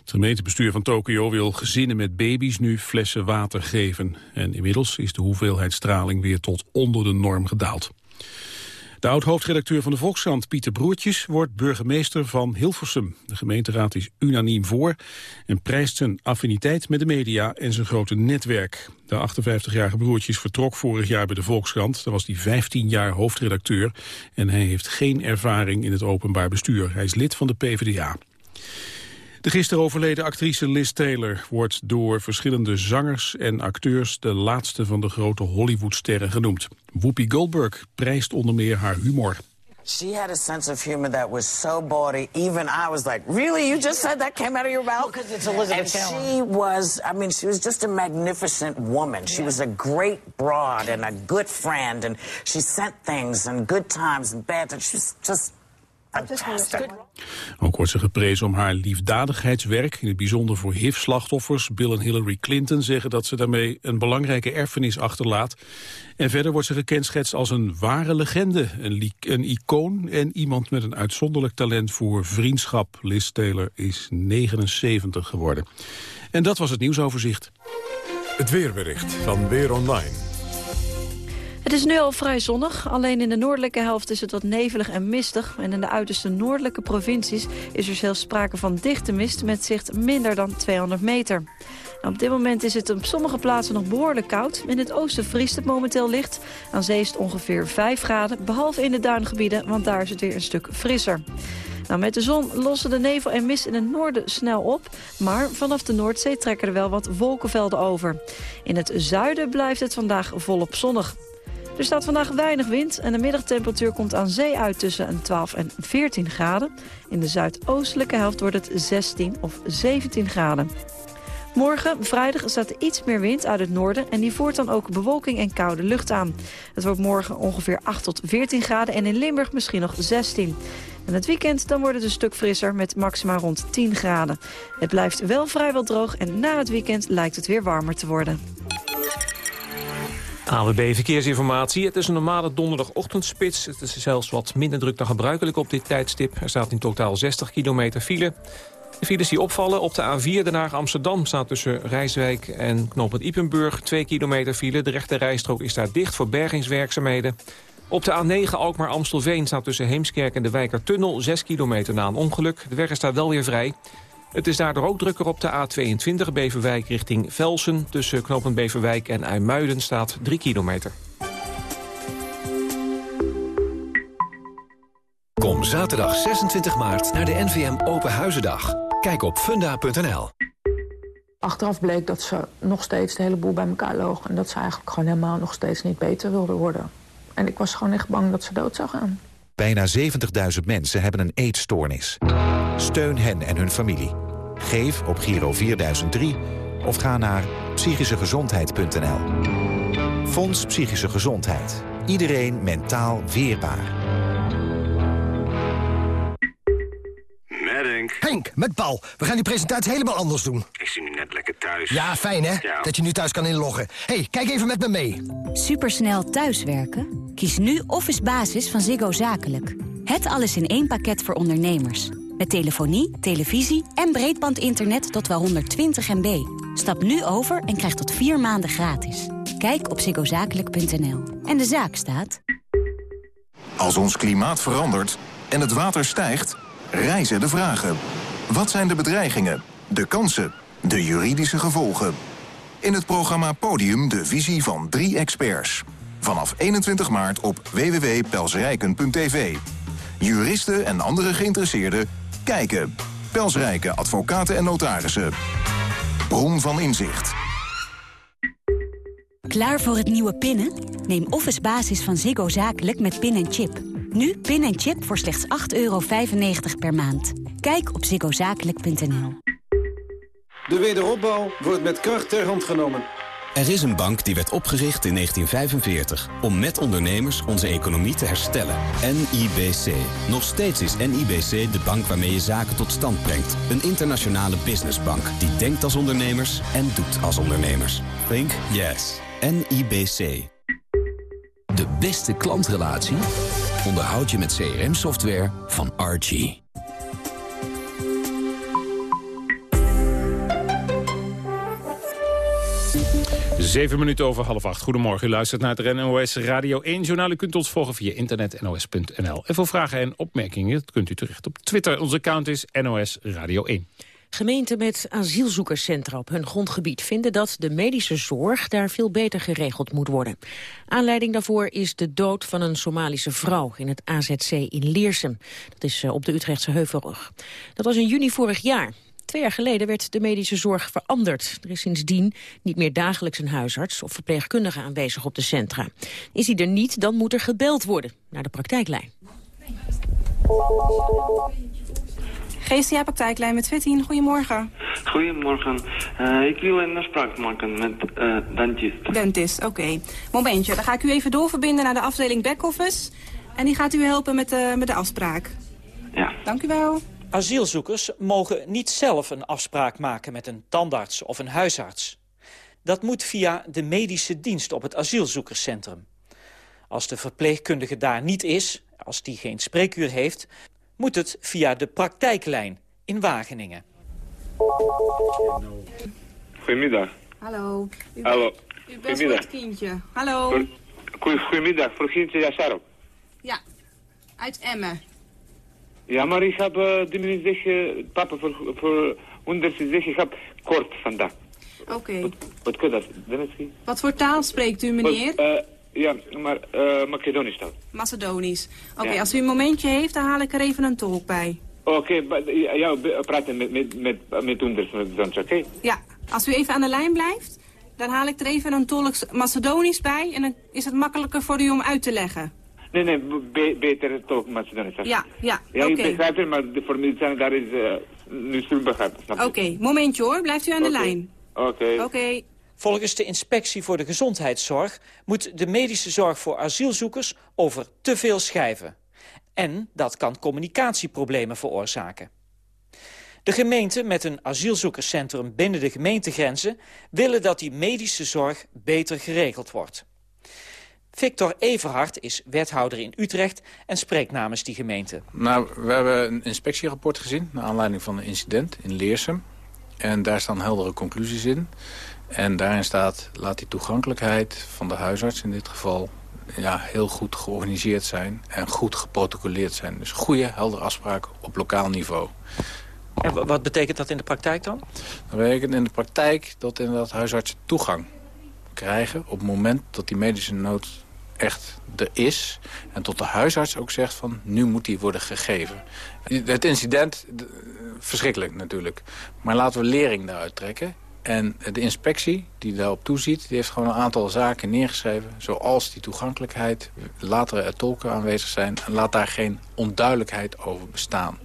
Het gemeentebestuur van Tokio wil gezinnen met baby's nu flessen water geven. En inmiddels is de hoeveelheid straling weer tot onder de norm gedaald. De oud-hoofdredacteur van de Volkskrant, Pieter Broertjes, wordt burgemeester van Hilversum. De gemeenteraad is unaniem voor en prijst zijn affiniteit met de media en zijn grote netwerk. De 58-jarige Broertjes vertrok vorig jaar bij de Volkskrant. Daar was hij 15 jaar hoofdredacteur en hij heeft geen ervaring in het openbaar bestuur. Hij is lid van de PvdA. De gisteren overleden actrice Liz Taylor wordt door verschillende zangers en acteurs de laatste van de grote Hollywoodsterren genoemd. Whoopi Goldberg prijst onder meer haar humor. She had a sense of humor that was so bawdy. Even I was like, really? You just said that came out of your mouth? Because it's Elizabeth And she was, I mean, she was just a magnificent woman. She was a great broad and a good friend. And she sent things and good times and bad times. She was just ook wordt ze geprezen om haar liefdadigheidswerk, in het bijzonder voor HIV-slachtoffers. Bill en Hillary Clinton zeggen dat ze daarmee een belangrijke erfenis achterlaat. En verder wordt ze gekenschetst als een ware legende, een, een icoon en iemand met een uitzonderlijk talent voor vriendschap. Liz Taylor is 79 geworden. En dat was het nieuwsoverzicht. Het weerbericht van Weer Online. Het is nu al vrij zonnig. Alleen in de noordelijke helft is het wat nevelig en mistig. En in de uiterste noordelijke provincies is er zelfs sprake van dichte mist... met zicht minder dan 200 meter. Nou, op dit moment is het op sommige plaatsen nog behoorlijk koud. In het oosten vriest het momenteel licht. Aan zee is het ongeveer 5 graden, behalve in de duingebieden... want daar is het weer een stuk frisser. Nou, met de zon lossen de nevel en mist in het noorden snel op. Maar vanaf de Noordzee trekken er wel wat wolkenvelden over. In het zuiden blijft het vandaag volop zonnig. Er staat vandaag weinig wind en de middagtemperatuur komt aan zee uit tussen 12 en 14 graden. In de zuidoostelijke helft wordt het 16 of 17 graden. Morgen, vrijdag, staat iets meer wind uit het noorden... en die voert dan ook bewolking en koude lucht aan. Het wordt morgen ongeveer 8 tot 14 graden en in Limburg misschien nog 16. En het weekend dan wordt het een stuk frisser met maxima rond 10 graden. Het blijft wel vrijwel droog en na het weekend lijkt het weer warmer te worden. AWB Verkeersinformatie. Het is een normale donderdagochtendspits. Het is zelfs wat minder druk dan gebruikelijk op dit tijdstip. Er staat in totaal 60 kilometer file. De files die opvallen op de A4 Den Haag Amsterdam staat tussen Rijswijk en knooppunt Ipenburg 2 kilometer file. De rechte rijstrook is daar dicht voor bergingswerkzaamheden. Op de A9 Alkmaar-Amstelveen staat tussen Heemskerk en de Wijkertunnel 6 kilometer na een ongeluk. De weg is daar wel weer vrij. Het is daardoor ook drukker op de A22 Beverwijk richting Velsen. Tussen knooppunt Beverwijk en IJmuiden staat 3 kilometer. Kom zaterdag 26 maart naar de NVM Open Huizendag. Kijk op funda.nl. Achteraf bleek dat ze nog steeds de hele boel bij elkaar loog... en dat ze eigenlijk gewoon helemaal nog steeds niet beter wilde worden. En ik was gewoon echt bang dat ze dood zou gaan. Bijna 70.000 mensen hebben een eetstoornis. Steun hen en hun familie. Geef op Giro 4003 of ga naar psychischegezondheid.nl. Fonds Psychische Gezondheid. Iedereen mentaal weerbaar. Henk. Met Paul. We gaan die presentatie helemaal anders doen. Ik zie nu net lekker thuis. Ja, fijn hè? Ja. Dat je nu thuis kan inloggen. hey, kijk even met me mee. Supersnel thuiswerken? Kies nu Office Basis van Ziggo Zakelijk. Het alles in één pakket voor ondernemers. Met telefonie, televisie en breedbandinternet tot wel 120 MB. Stap nu over en krijg tot vier maanden gratis. Kijk op ziggozakelijk.nl. En de zaak staat... Als ons klimaat verandert en het water stijgt, rijzen de vragen. Wat zijn de bedreigingen, de kansen, de juridische gevolgen? In het programma Podium de visie van drie experts. Vanaf 21 maart op www.pelsrijken.tv. Juristen en andere geïnteresseerden kijken. Pelsrijken advocaten en notarissen. Bron van inzicht. Klaar voor het nieuwe pinnen? Neem Office Basis van Ziggo Zakelijk met pin en chip. Nu pin en chip voor slechts 8,95 per maand. Kijk op ziggozakelijk.nl. De wederopbouw wordt met kracht ter hand genomen. Er is een bank die werd opgericht in 1945 om met ondernemers onze economie te herstellen. NIBC. Nog steeds is NIBC de bank waarmee je zaken tot stand brengt. Een internationale businessbank die denkt als ondernemers en doet als ondernemers. Think yes. NIBC. De beste klantrelatie onderhoud je met CRM-software van Archie. Zeven minuten over half acht. Goedemorgen, u luistert naar het NOS Radio 1-journaal. U kunt ons volgen via internet nos.nl. En voor vragen en opmerkingen kunt u terecht op Twitter. Ons account is NOS Radio 1. Gemeenten met asielzoekerscentra op hun grondgebied vinden dat de medische zorg daar veel beter geregeld moet worden. Aanleiding daarvoor is de dood van een Somalische vrouw in het AZC in Leersum. Dat is eh, op de Utrechtse Heuvelrug. Dat was in juni vorig jaar. Twee jaar geleden werd de medische zorg veranderd. Er is sindsdien niet meer dagelijks een huisarts of verpleegkundige aanwezig op de centra. Is hij er niet, dan moet er gebeld worden naar de praktijklijn. GCA praktijklijn met 14. Goedemorgen. Goedemorgen. Uh, ik wil een afspraak maken met uh, dentist. Dentist, oké. Momentje, dan ga ik u even doorverbinden naar de afdeling back-office. En die gaat u helpen met de, met de afspraak. Ja. Dank u wel. Asielzoekers mogen niet zelf een afspraak maken met een tandarts of een huisarts. Dat moet via de medische dienst op het asielzoekerscentrum. Als de verpleegkundige daar niet is, als die geen spreekuur heeft... moet het via de praktijklijn in Wageningen. Goedemiddag. Hallo. U Hallo. U bent voor Goedemiddag. het kindje. Hallo. Goe- Goedemiddag, voor Yassarov. Ja, uit Emmen. Ja, maar ik heb uh, die meneer zegt, uh, papa voor, voor onder ze zegt, ik heb kort vandaag. Oké. Wat kan dat? Wat voor taal spreekt u, meneer? Eh, ja, maar uh, Macedonisch dan. Macedonisch. Oké, Ja. als u een momentje heeft, dan haal ik er even een tolk bij. Oké, maar ja, praten met, met, met, met onders, met oké? Ja, als u even aan de lijn blijft, dan haal ik er even een tolk Macedonisch bij... en dan is het makkelijker voor u om uit te leggen. Nee, nee, be- beter toch Macedonisch. Ja, ja, Ja, oké. ik begrijp het, maar de- zijn daar is uh, nu begrijpen, je? Oké, momentje hoor. Blijft u aan de Oké. lijn. Oké. Oké. Volgens de Inspectie voor de Gezondheidszorg... moet de medische zorg voor asielzoekers over te veel schrijven. En dat kan communicatieproblemen veroorzaken. De gemeenten met een asielzoekerscentrum binnen de gemeentegrenzen... willen dat die medische zorg beter geregeld wordt. Victor Everhart is wethouder in Utrecht en spreekt namens die gemeente. Nou, we hebben een inspectierapport gezien... naar aanleiding van een incident in Leersum. En daar staan heldere conclusies in. En daarin staat, laat die toegankelijkheid van de huisarts in dit geval... ja, heel goed georganiseerd zijn en goed geprotocoleerd zijn. Dus goede, heldere afspraken op lokaal niveau. En wat betekent dat in de praktijk dan? Dat betekent in de praktijk dat inderdaad huisartsen toegang krijgen... op het moment dat die medische nood echt er is. En tot de huisarts ook zegt van nu moet die worden gegeven. Het incident, verschrikkelijk natuurlijk. Maar laten we lering daaruit trekken. En de inspectie die daarop toeziet, die heeft gewoon een aantal zaken neergeschreven. Zoals die toegankelijkheid, later er tolken aanwezig zijn. En laat daar geen onduidelijkheid over bestaan.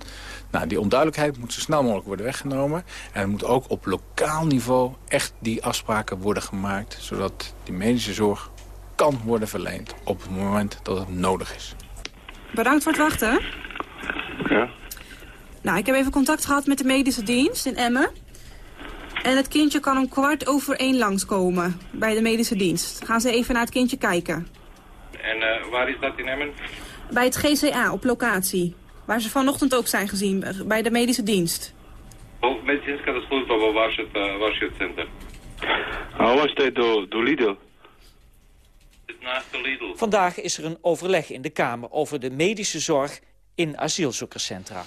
Nou, die onduidelijkheid moet zo snel mogelijk worden weggenomen. En moet ook op lokaal niveau echt die afspraken worden gemaakt. Zodat die medische zorg kan worden verleend op het moment dat het nodig is. Bedankt voor het wachten. Ja. Nou, ik heb even contact gehad met de medische dienst in Emmen. En het kindje kan om kwart over één langskomen bij de medische dienst. Gaan ze even naar het kindje kijken. En uh, waar is dat in Emmen? Bij het GCA, op locatie. Waar ze vanochtend ook zijn gezien, bij de medische dienst. Oh, medicinska služba во ваше, ваше центр. А ова што е до, до Lidl? Vandaag is er een overleg in de Kamer over de medische zorg in asielzoekerscentra.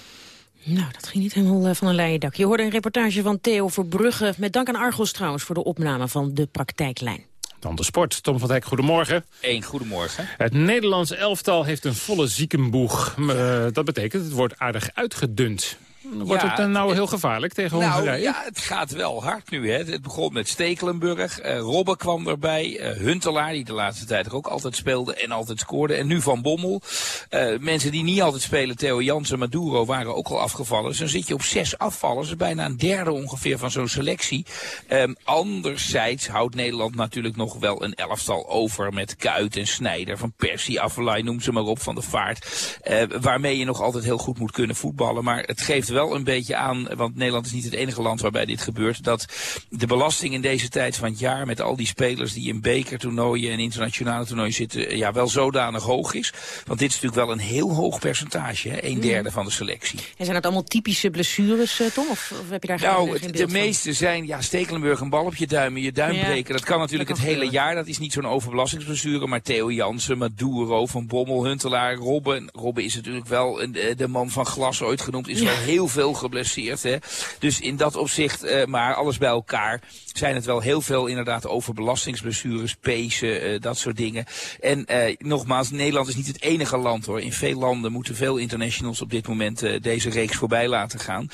Nou, dat ging niet helemaal eh, van een leien dak. Je hoorde een reportage van Theo Verbrugge... met dank aan Argos trouwens voor de opname van de praktijklijn. Dan de sport. Tom van Dijk, goedemorgen. Eén, goedemorgen. Het Nederlands elftal heeft een volle ziekenboeg. Uh, dat betekent, het wordt aardig uitgedund. Wordt het dan nou heel gevaarlijk tegen nou, Hongarije? Ja, het gaat wel hard nu. Hè. Het begon met Stekelenburg. Uh, Robben kwam erbij. Uh, Huntelaar, die de laatste tijd ook altijd speelde en altijd scoorde. En nu Van Bommel. Uh, mensen die niet altijd spelen, Theo Jansen, Maduro, waren ook al afgevallen. Dus dan zit je op zes afvallers. Bijna een derde ongeveer van zo'n selectie. Um, anderzijds houdt Nederland natuurlijk nog wel een elftal over met Kuit en Snijder. Van Persie, Affelay, noem ze maar op, van de vaart. waarmee je nog altijd heel goed moet kunnen voetballen. Maar het geeft wel wel een beetje aan, want Nederland is niet het enige land waarbij dit gebeurt, dat de belasting in deze tijd van het jaar met al die spelers die in bekertoernooien en internationale toernooien zitten, ja wel zodanig hoog is. Want dit is natuurlijk wel een heel hoog percentage, hè? een derde van de selectie. En zijn dat allemaal typische blessures, uh, Tom? Of, of, heb je daar nou, geen, de meeste zijn, ja, Stekelenburg een bal op je duim en je duim Ja. breken. Dat kan natuurlijk Dat het hele gebeuren. jaar. Dat is niet zo'n overbelastingsblessure. Maar Theo Jansen, Maduro, Van Bommel, Huntelaar, Robben. Robben is natuurlijk wel eh, de man van glas ooit genoemd. Is wel heel veel geblesseerd. Hè. Dus in dat opzicht, eh, maar alles bij elkaar, zijn het wel heel veel inderdaad overbelastingsblessures, pezen, eh, dat soort dingen. En eh, nogmaals, Nederland is niet het enige land hoor. In veel landen moeten veel internationals op dit moment deze reeks voorbij laten gaan.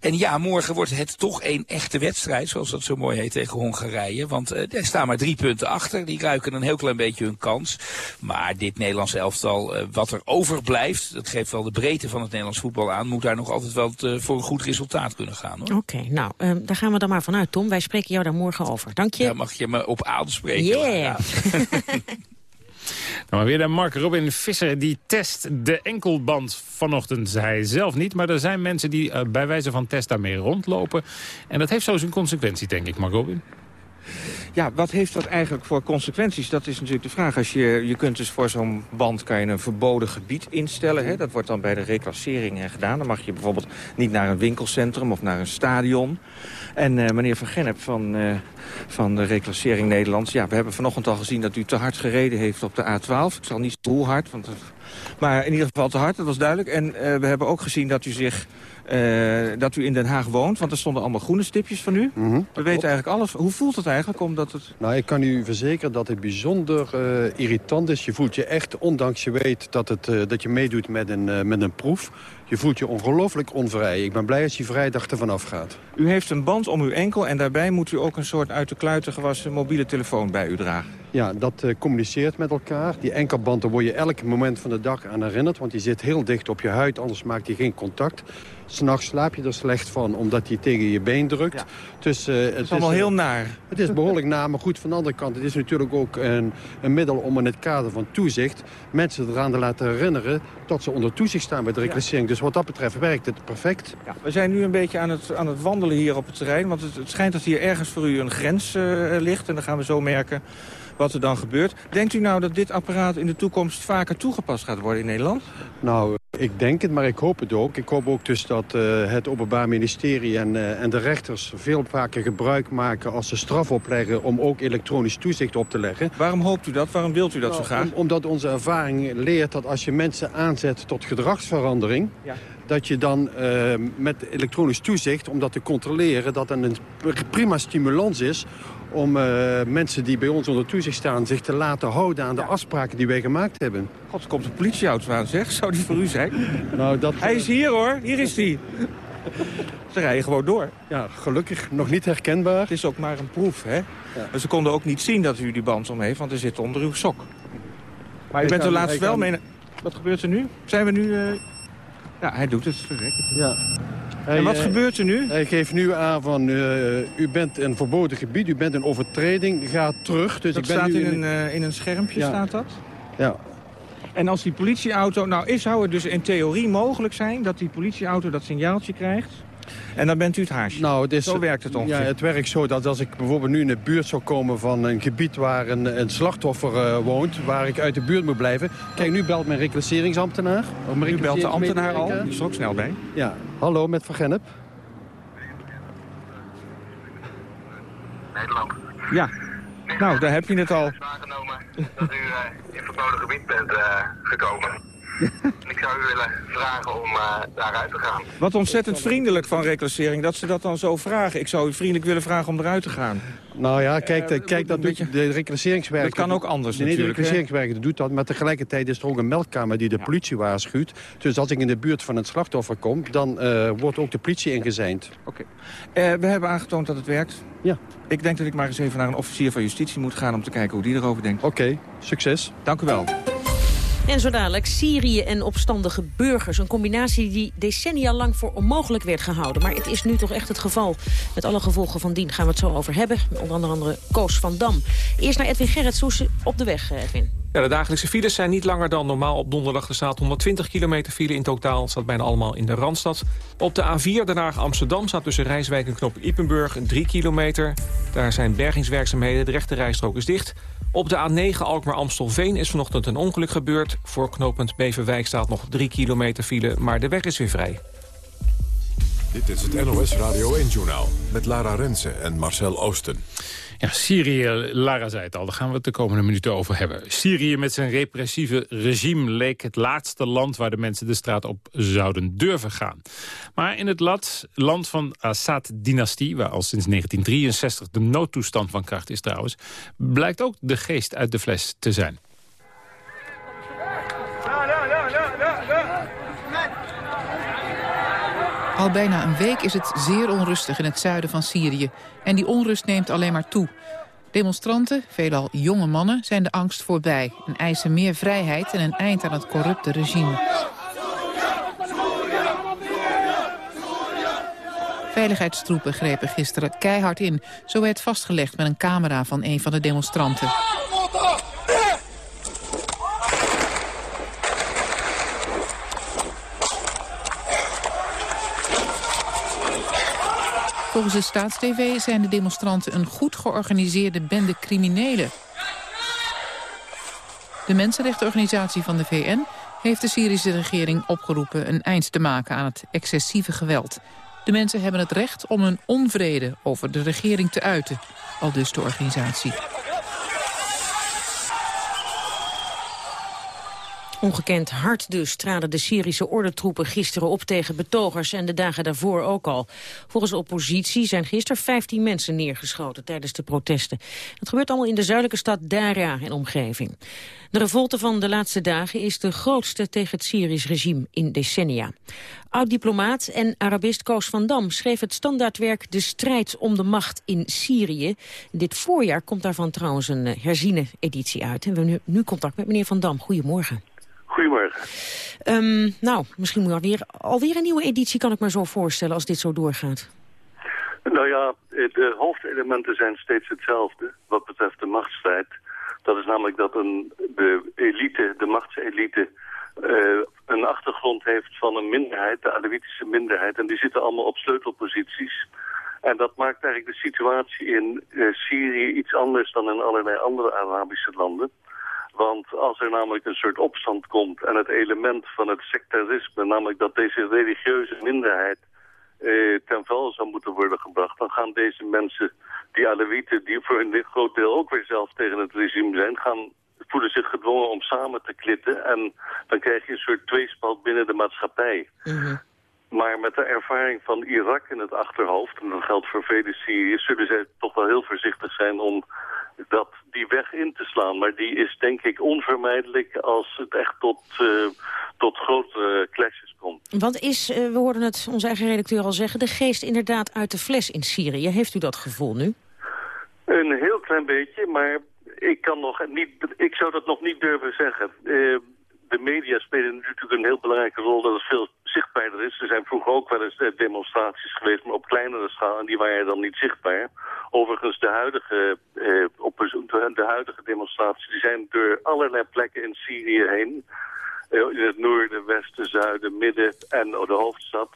En ja, morgen wordt het toch een echte wedstrijd, zoals dat zo mooi heet, tegen Hongarije. Want er staan maar drie punten achter. Die ruiken een heel klein beetje hun kans. Maar dit Nederlands elftal, wat er overblijft, dat geeft wel de breedte van het Nederlands voetbal aan, moet daar nog altijd wel te- voor een goed resultaat kunnen gaan. Hoor. Oké, nou, eh, daar gaan we dan maar vanuit, Tom. Wij spreken jou daar morgen over. Dank je. Ja, mag je me op aanspreken? Yeah. Ja. Nou, maar weer naar Mark Robin Visser. Die test de enkelband vanochtend. Hij zelf niet, maar er zijn mensen die eh, bij wijze van test daarmee rondlopen. En dat heeft zo zijn consequentie, denk ik, Mark Robin. Ja, wat heeft dat eigenlijk voor consequenties? Dat is natuurlijk de vraag. Als je, je kunt dus voor zo'n band kan je een verboden gebied instellen. Hè? Dat wordt dan bij de reclassering eh, gedaan. Dan mag je bijvoorbeeld niet naar een winkelcentrum of naar een stadion. En eh, meneer Van Gennep van, eh, van de reclassering Nederlands... ja, we hebben vanochtend al gezien dat u te hard gereden heeft op de A12. Ik zal niet hoe hard, want... maar in ieder geval te hard, dat was duidelijk. En we hebben ook gezien dat u zich... eh, dat u in Den Haag woont, want er stonden allemaal groene stipjes van u. we weten eigenlijk alles. Hoe voelt het eigenlijk? Omdat het... Nou, ik kan u verzekeren dat het bijzonder eh, irritant is. Je voelt je echt, ondanks je weet dat, het, eh, dat je meedoet met een, met een proef... je voelt je ongelooflijk onvrij. Ik ben blij als je vrijdag ervan afgaat. U heeft een band om uw enkel en daarbij moet u ook een soort uit de kluiten gewassen mobiele telefoon bij u dragen. Ja, dat communiceert met elkaar. Die enkelband, daar word je elk moment van de dag aan herinnerd... want die zit heel dicht op je huid, anders maakt hij geen contact. S'nachts slaap je er slecht van, omdat hij tegen je been drukt. Dus, eh, het is allemaal eh, heel naar. Het is behoorlijk naar, maar goed, van de andere kant... het is natuurlijk ook een, een middel om in het kader van toezicht... mensen eraan te laten herinneren dat ze onder toezicht staan bij de reclassering. Dus wat dat betreft werkt het perfect. We zijn nu een beetje aan het, aan het wandelen hier op het terrein. Want het, het schijnt dat hier ergens voor u een grens eh, ligt. En dan gaan we zo merken wat er dan gebeurt. Denkt u nou dat dit apparaat in de toekomst vaker toegepast gaat worden in Nederland? Nou, Ik denk het, maar ik hoop het ook. Ik hoop ook dus dat uh, het Openbaar Ministerie en, uh, en de rechters... veel vaker gebruik maken als ze straf opleggen... om ook elektronisch toezicht op te leggen. Waarom hoopt u dat? Waarom wilt u dat nou, zo graag? Om, omdat onze ervaring leert dat als je mensen aanzet tot gedragsverandering... Ja. dat je dan uh, met elektronisch toezicht, om dat te controleren... dat een prima stimulans is om uh, mensen die bij ons onder toezicht staan... zich te laten houden aan de afspraken die wij gemaakt hebben. God, er komt een politieauto aan, zeg. Zou die voor u zijn? Nou, dat... Hij is hier, hoor. Hier is hij. Ze rijden gewoon door. Ja, gelukkig. Nog niet herkenbaar. Het is ook maar een proef, hè? Ja. Ze konden ook niet zien dat u die band om heeft, want er zit onder uw sok. Maar u bent er laatst wel mee... Wat gebeurt er nu? Zijn we nu... Uh... Ja, hij doet het. Verrekt. Ja. Hij, en wat uh, gebeurt er nu? Hij geeft nu aan van, uh, u bent een verboden gebied, u bent een overtreding, ga terug. Dus dat ik ben staat nu in, een, uh, in een schermpje, ja. staat dat? Ja. En als die politieauto... Nou, is, zou het dus in theorie mogelijk zijn dat die politieauto dat signaaltje krijgt... En dan bent u het haasje. Nou, het is, zo werkt het ongeveer. Ja, het werkt zo dat als ik bijvoorbeeld nu in de buurt zou komen van een gebied waar een, een slachtoffer uh, woont, waar ik uit de buurt moet blijven. Kijk, nu belt mijn reclasseringsambtenaar. Of mijn u belt de ambtenaar al, die is er ook snel bij. Ja, hallo, met Van Gennep. Nederland. Ja, nou, daar heb je het al. Ik heb aangenomen dat u uh, in het verboden gebied bent uh, gekomen. Ik zou u willen vragen om uh, daaruit te gaan. Wat ontzettend vriendelijk van reclassering dat ze dat dan zo vragen. Ik zou u vriendelijk willen vragen om eruit te gaan. Nou ja, kijk, uh, kijk dat doet de reclasseringswerker... Dat kan ook anders nee, natuurlijk. de reclasseringswerker doet dat, maar tegelijkertijd is er ook een meldkamer die de ja. politie waarschuwt. Dus als ik in de buurt van het slachtoffer kom, dan uh, wordt ook de politie ingezeind. Oké. Okay. we hebben aangetoond dat het werkt. Ja. Ik denk dat ik maar eens even naar een officier van justitie moet gaan om te kijken hoe die erover denkt. Oké, okay. succes. Dank u wel. En zo dadelijk Syrië en opstandige burgers. Een combinatie die decennia lang voor onmogelijk werd gehouden. Maar het is nu toch echt het geval. Met alle gevolgen van dien gaan we het zo over hebben. Onder andere Koos van Dam. Eerst naar Edwin Gerrits op de weg, Edwin. De dagelijkse files zijn niet langer dan normaal op donderdag. Er staat 120 kilometer file in totaal. Staat bijna allemaal in de Randstad. Op de A4 Den Haag Amsterdam staat tussen Rijswijk en Knop Ipenburg 3 kilometer. Daar zijn bergingswerkzaamheden. De rechte rijstrook is dicht. Op de A9 Alkmaar-Amstelveen is vanochtend een ongeluk gebeurd. Voor knooppunt Beverwijk staat nog 3 kilometer file, maar de weg is weer vrij. Dit is het NOS Radio 1-journaal met Lara Rensen en Marcel Oosten. Ja, Syrië, Lara zei het al, daar gaan we het de komende minuten over hebben. Syrië met zijn repressieve regime leek het laatste land... waar de mensen de straat op zouden durven gaan. Maar in het lat, land van Assad-dynastie... waar al sinds 1963 de noodtoestand van kracht is trouwens... blijkt ook de geest uit de fles te zijn. Al bijna een week is het zeer onrustig in het zuiden van Syrië. En die onrust neemt alleen maar toe. Demonstranten, veelal jonge mannen, zijn de angst voorbij... en eisen meer vrijheid en een eind aan het corrupte regime. Veiligheidstroepen grepen gisteren keihard in. Zo werd vastgelegd met een camera van een van de demonstranten. Volgens de Staatstv zijn de demonstranten een goed georganiseerde bende criminelen. De Mensenrechtenorganisatie van de VN heeft de Syrische regering opgeroepen een eind te maken aan het excessieve geweld. De mensen hebben het recht om hun onvrede over de regering te uiten, al dus de organisatie. Ongekend hard dus traden de Syrische ordentroepen gisteren op tegen betogers en de dagen daarvoor ook al. Volgens de oppositie zijn gisteren 15 mensen neergeschoten tijdens de protesten. Dat gebeurt allemaal in de zuidelijke stad Dara en omgeving. De revolte van de laatste dagen is de grootste tegen het Syrisch regime in decennia. Oud-diplomaat en Arabist Koos van Dam schreef het standaardwerk De strijd om de macht in Syrië. Dit voorjaar komt daarvan trouwens een herziene editie uit. En we hebben nu contact met meneer Van Dam. Goedemorgen. Goedemorgen. Um, nou, misschien moet alweer, alweer een nieuwe editie, kan ik me zo voorstellen, als dit zo doorgaat. Nou ja, de hoofdelementen zijn steeds hetzelfde wat betreft de machtsstrijd. Dat is namelijk dat een, de elite, de machtselite, uh, een achtergrond heeft van een minderheid, de Alawitische minderheid. En die zitten allemaal op sleutelposities. En dat maakt eigenlijk de situatie in uh, Syrië iets anders dan in allerlei andere Arabische landen Want als er namelijk een soort opstand komt en het element van het sectarisme, namelijk dat deze religieuze minderheid eh, ten val zou moeten worden gebracht, dan gaan deze mensen, die Alawieten, die voor een groot deel ook weer zelf tegen het regime zijn, gaan voelen zich gedwongen om samen te klitten. En dan krijg je een soort tweespalt binnen de maatschappij. Maar met de ervaring van Irak in het achterhoofd, en dat geldt voor vele Syriërs, zullen zij toch wel heel voorzichtig zijn om dat, die weg in te slaan. Maar die is denk ik onvermijdelijk als het echt tot, uh, tot grote clashes komt. Want is, uh, we hoorden het onze eigen redacteur al zeggen, de geest inderdaad uit de fles in Syrië. Heeft u dat gevoel nu? Een heel klein beetje, maar ik, kan nog niet, ik zou dat nog niet durven zeggen. Uh, de media spelen natuurlijk een heel belangrijke rol dat het veel zichtbaarder is. Er zijn vroeger ook wel eens demonstraties geweest, maar op kleinere schaal. En die waren dan niet zichtbaar. Overigens, de huidige, eh, op de huidige demonstraties die zijn door allerlei plekken in Syrië heen. Eh, in het noorden, westen, zuiden, midden en de hoofdstad.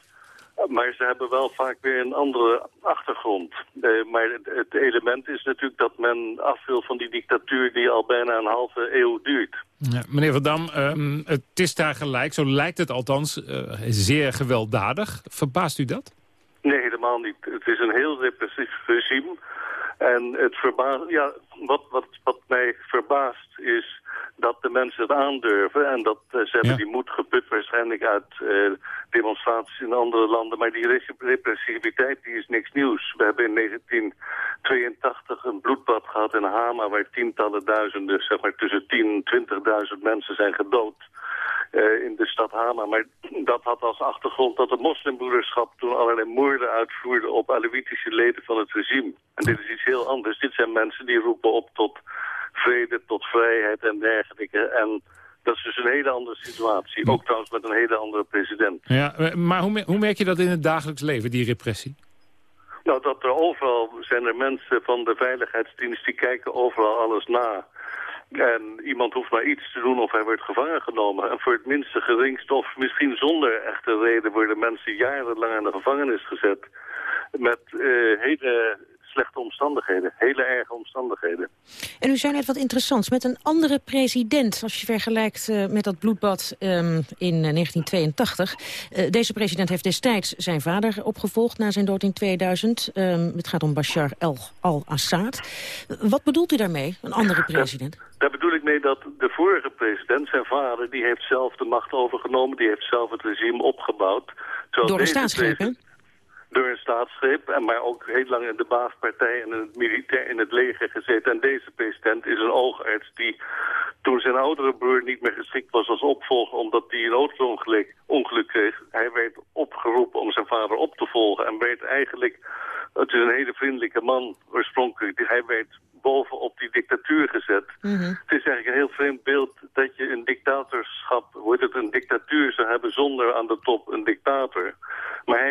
Maar ze hebben wel vaak weer een andere achtergrond. Uh, maar het, het, element is natuurlijk dat men af wil van die dictatuur die al bijna een halve eeuw duurt. Ja, meneer Van Dam, um, het is daar gelijk, zo lijkt het althans, uh, zeer gewelddadig. Verbaast u dat? Nee, helemaal niet. Het is een heel repressief regime. En het verbaast, ja, wat, wat, wat mij verbaast is dat de mensen het aandurven. En dat uh, ze hebben ja. die moed geput waarschijnlijk uit uh, demonstraties in andere landen. Maar die repressiviteit die is niks nieuws. We hebben in 1982 een bloedbad gehad in Hama... waar tientallen duizenden, zeg maar tussen 10 en 20.000 mensen zijn gedood. Uh, in de stad Hama. Maar dat had als achtergrond dat de moslimbroederschap toen allerlei moorden uitvoerde op Alevitische leden van het regime. En dit is iets heel anders. Dit zijn mensen die roepen op tot vrede, tot vrijheid en dergelijke. En dat is dus een hele andere situatie. Ook trouwens met een hele andere president. Ja, maar hoe, hoe merk je dat in het dagelijks leven, die repressie? Nou, dat er overal zijn er mensen van de veiligheidsdienst die kijken overal alles na. En iemand hoeft maar iets te doen of hij wordt gevangen genomen. En voor het minste geringste of misschien zonder echte reden worden mensen jarenlang in de gevangenis gezet. Met uh, hele slechte omstandigheden. Hele erge omstandigheden. En u zei net wat interessants. Met een andere president, als je vergelijkt uh, met dat bloedbad um, in uh, 1982. Uh, deze president heeft destijds zijn vader opgevolgd na zijn dood in 2000. Um, het gaat om Bashar al-Assad. Wat bedoelt u daarmee, een andere president? Daar, daar bedoel ik mee dat de vorige president, zijn vader... die heeft zelf de macht overgenomen, die heeft zelf het regime opgebouwd. Door een staatsgreep, hè? Door een staatsgreep, en maar ook heel lang in de baaspartij en in het militair in het leger gezeten. En deze president is een oogarts die toen zijn oudere broer niet meer geschikt was als opvolger, omdat hij een auto-ongeluk ongeluk kreeg. Hij werd opgeroepen om zijn vader op te volgen en werd eigenlijk, het is een hele vriendelijke man oorspronkelijk, hij werd bovenop die dictatuur gezet. Mm -hmm. Het is eigenlijk een heel vreemd beeld dat je een dictatorschap, hoe het een dictatuur zou hebben zonder aan de top een dictator.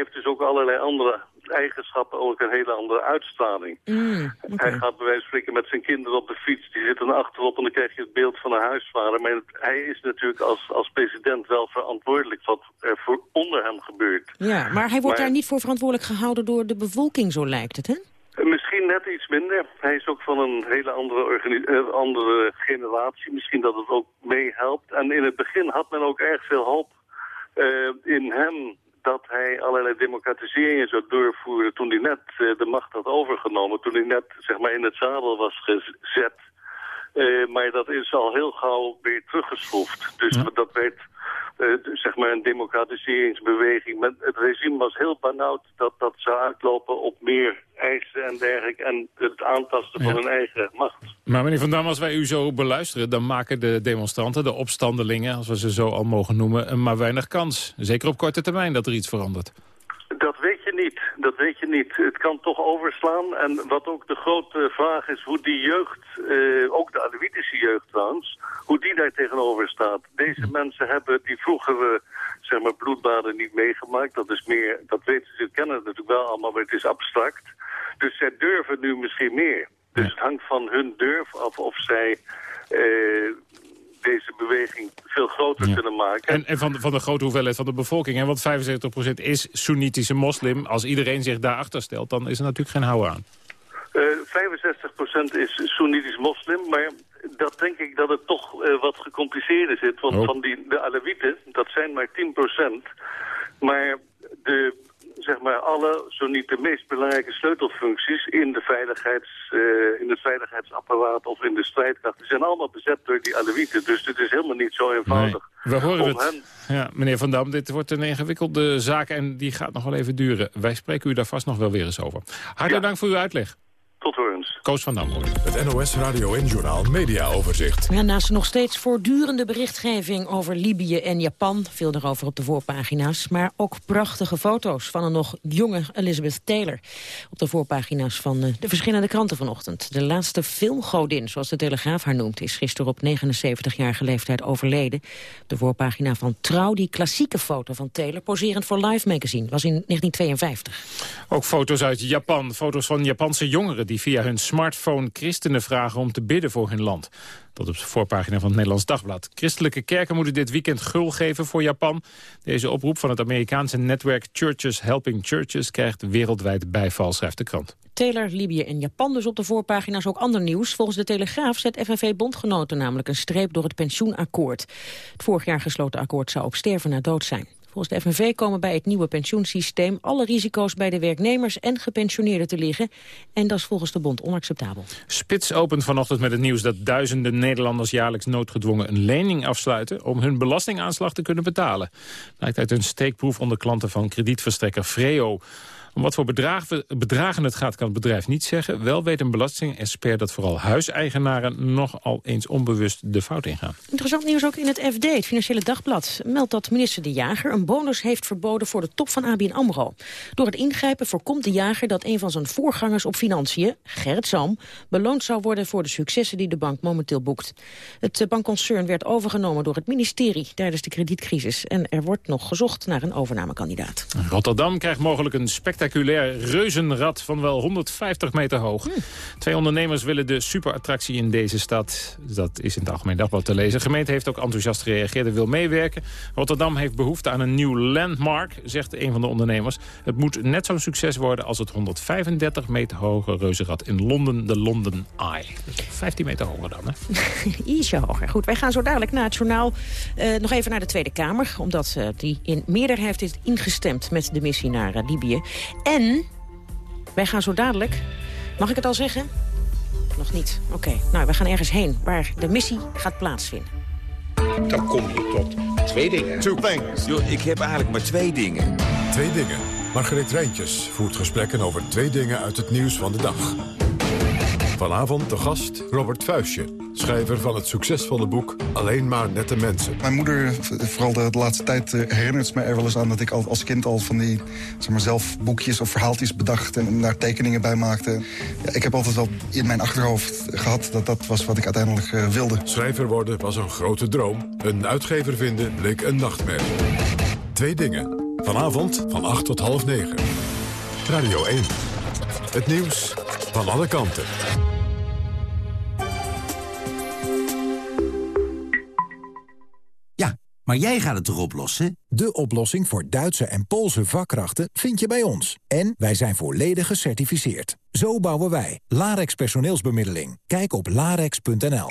Heeft dus ook allerlei andere eigenschappen, ook een hele andere uitstraling. Mm, okay. Hij gaat bij wijze van spreken met zijn kinderen op de fiets, die zitten achterop en dan krijg je het beeld van een huisvader. Maar hij is natuurlijk als, als president wel verantwoordelijk wat er voor onder hem gebeurt. Ja, maar hij wordt maar, daar niet voor verantwoordelijk gehouden door de bevolking, zo lijkt het, hè? Misschien net iets minder. Hij is ook van een hele andere, uh, andere generatie. Misschien dat het ook meehelpt. En in het begin had men ook erg veel hoop uh, in hem dat hij allerlei democratiseringen zou doorvoeren toen hij net uh, de macht had overgenomen. Toen hij net zeg maar, in het zadel was gezet. Maar dat is al heel gauw weer teruggeschroefd. Dus ja. dat werd uh, zeg maar een democratiseringsbeweging. Maar het regime was heel benauwd dat dat zou uitlopen op meer eisen en dergelijke... en het aantasten ja. van hun eigen macht. Maar meneer Van Dam, als wij u zo beluisteren... dan maken de demonstranten, de opstandelingen, als we ze zo al mogen noemen... maar weinig kans. Zeker op korte termijn dat er iets verandert. Dat weet je niet. Dat weet niet. Het kan toch overslaan. En wat ook de grote vraag is, hoe die jeugd, uh, ook de Alevitische jeugd trouwens, hoe die daar tegenover staat. Deze mensen hebben die vroegere, zeg maar, bloedbaden niet meegemaakt. Dat is meer, dat weten ze, kennen het natuurlijk wel allemaal, maar het is abstract. Dus zij durven nu misschien meer. Dus het hangt van hun durf af of zij... Uh, deze beweging veel groter ja. kunnen maken. En, en van, de, van de grote hoeveelheid van de bevolking. En want 75% is Soenitische moslim. Als iedereen zich daarachter stelt, dan is er natuurlijk geen houden aan. Uh, is Soenitisch moslim, maar dat denk ik dat het toch eh, wat gecompliceerder zit. Want Oh. van die, de Alawieten, dat zijn maar 10%. Maar de, zeg maar, alle, zo niet de meest belangrijke sleutelfuncties in, de veiligheids, eh, in het veiligheidsapparaat of in de strijdkracht, die zijn allemaal bezet door die Alawieten. Dus het is helemaal niet zo eenvoudig. We horen het. hen Ja, meneer Van Dam, dit wordt een ingewikkelde zaak en die gaat nog wel even duren. Wij spreken u daar vast nog wel weer eens over. Hartelijk dank voor uw uitleg. Koos van Dam. Het NOS Radio en Journaal Media Overzicht. Ja, naast nog steeds voortdurende berichtgeving over Libië en Japan... veel daarover op de voorpagina's, maar ook prachtige foto's... van een nog jonge Elizabeth Taylor op de voorpagina's van eh, de verschillende kranten vanochtend. De laatste filmgodin, zoals de Telegraaf haar noemt... is gisteren op 79-jarige leeftijd overleden. De voorpagina van Trouw, die klassieke foto van Taylor... poserend voor Life Magazine, was in 1952. Ook foto's uit Japan. Foto's van Japanse jongeren die via hun smartphone christenen vragen om te bidden voor hun land. Dat op de voorpagina van het Nederlands Dagblad. Christelijke kerken moeten dit weekend gul geven voor Japan. Deze oproep van het Amerikaanse netwerk Churches Helping Churches krijgt wereldwijd bijval, schrijft de krant. Taylor, Libië en Japan dus op de voorpagina's ook ander nieuws. Volgens de Telegraaf zet FNV-bondgenoten namelijk een streep door het pensioenakkoord. Het vorig jaar gesloten akkoord zou op sterven na dood zijn. Volgens de FNV komen bij het nieuwe pensioensysteem alle risico's bij de werknemers en gepensioneerden te liggen. En dat is volgens de bond onacceptabel. Spits opent vanochtend met het nieuws dat duizenden Nederlanders jaarlijks noodgedwongen een lening afsluiten om hun belastingaanslag te kunnen betalen. Blijkt uit een steekproef onder klanten van kredietverstrekker Freo. Om wat voor bedragen, bedragen het gaat kan het bedrijf niet zeggen. Wel weet een belastingexpert dat vooral huiseigenaren nogal eens onbewust de fout ingaan. Interessant nieuws ook in het FD, het Financiële Dagblad. Meldt dat minister De Jager een bonus heeft verboden voor de top van ABN AMRO. Door het ingrijpen voorkomt De Jager dat een van zijn voorgangers op financiën, Gerrit Sam, beloond zou worden voor de successen die de bank momenteel boekt. Het bankconcern werd overgenomen door het ministerie tijdens de kredietcrisis. En er wordt nog gezocht naar een overnamekandidaat. Rotterdam krijgt mogelijk een spectaculair reuzenrad van wel 150 meter hoog. Twee ondernemers willen de superattractie in deze stad. Dat is in het Algemeen Dagblad te lezen. De gemeente heeft ook enthousiast gereageerd en wil meewerken. Rotterdam heeft behoefte aan een nieuw landmark, zegt een van de ondernemers. Het moet net zo'n succes worden als het 135 meter hoge reuzenrad in Londen, de London Eye. Dus 15 meter hoger dan, hè? Ietsje hoger. Goed, wij gaan zo dadelijk na het journaal eh, nog even naar de Tweede Kamer. Omdat eh, die in meerderheid heeft ingestemd met de missie naar eh, Libië. En wij gaan zo dadelijk... Mag ik het al zeggen? Nog niet. Oké, nou, we gaan ergens heen waar de missie gaat plaatsvinden. Dan kom je tot twee dingen. Two things. Yo, ik heb eigenlijk maar twee dingen. Twee dingen. Margreet Rijntjes voert gesprekken over twee dingen uit het nieuws van de dag. Vanavond de gast Robert Vuistje, schrijver van het succesvolle boek Alleen maar nette mensen. Mijn moeder, vooral de, de laatste tijd, eh, herinnert me er wel eens aan... dat ik al, als kind al van die zeg maar, zelf boekjes of verhaaltjes bedacht... en daar tekeningen bij maakte. Ja, ik heb altijd wel in mijn achterhoofd gehad dat dat was wat ik uiteindelijk eh, wilde. Schrijver worden was een grote droom. Een uitgever vinden bleek een nachtmerrie. Twee dingen. Vanavond van 8 tot half 9. Radio 1. Het nieuws van alle kanten. Ja, maar jij gaat het toch oplossen? De oplossing voor Duitse en Poolse vakkrachten vind je bij ons. En wij zijn volledig gecertificeerd. Zo bouwen wij. Larex personeelsbemiddeling. Kijk op larex.nl.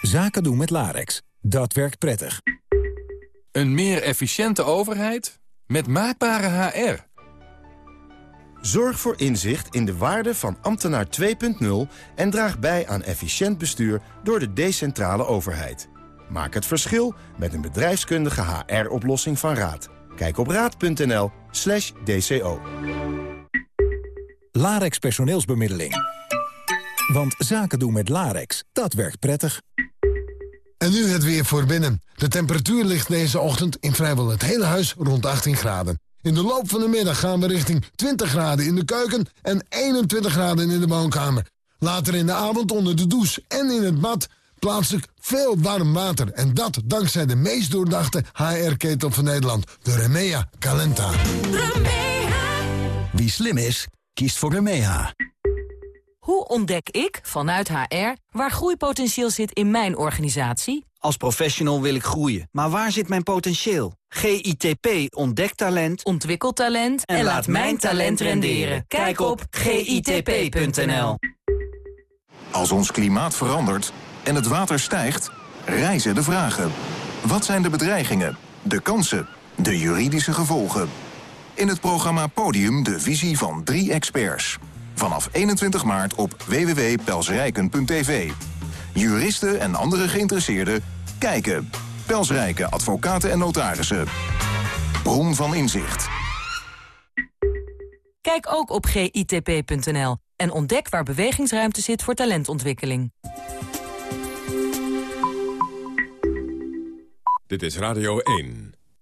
Zaken doen met Larex. Dat werkt prettig. Een meer efficiënte overheid met maakbare HR. Zorg voor inzicht in de waarde van ambtenaar 2.0 en draag bij aan efficiënt bestuur door de decentrale overheid. Maak het verschil met een bedrijfskundige HR-oplossing van Raad. Kijk op raad.nl slash dco. Larex personeelsbemiddeling. Want zaken doen met Larex, dat werkt prettig. En nu het weer voor binnen. De temperatuur ligt deze ochtend in vrijwel het hele huis rond 18 graden. In de loop van de middag gaan we richting 20 graden in de keuken en 21 graden in de woonkamer. Later in de avond onder de douche en in het bad plaatselijk veel warm water. En dat dankzij de meest doordachte HR-ketel van Nederland, de Remea Calenta. Wie slim is, kiest voor Remeha. Hoe ontdek ik, vanuit HR, waar groeipotentieel zit in mijn organisatie? Als professional wil ik groeien, maar waar zit mijn potentieel? GITP ontdekt talent, ontwikkelt talent en, laat mijn talent renderen. Kijk op gitp.nl. Als ons klimaat verandert en het water stijgt, rijzen de vragen. Wat zijn de bedreigingen, de kansen, de juridische gevolgen? In het programma Podium de visie van drie experts. Vanaf 21 maart op www.pelsrijken.tv. Juristen en andere geïnteresseerden kijken. Pelsrijken, advocaten en notarissen. Bron van inzicht. Kijk ook op gitp.nl en ontdek waar bewegingsruimte zit voor talentontwikkeling. Dit is Radio 1.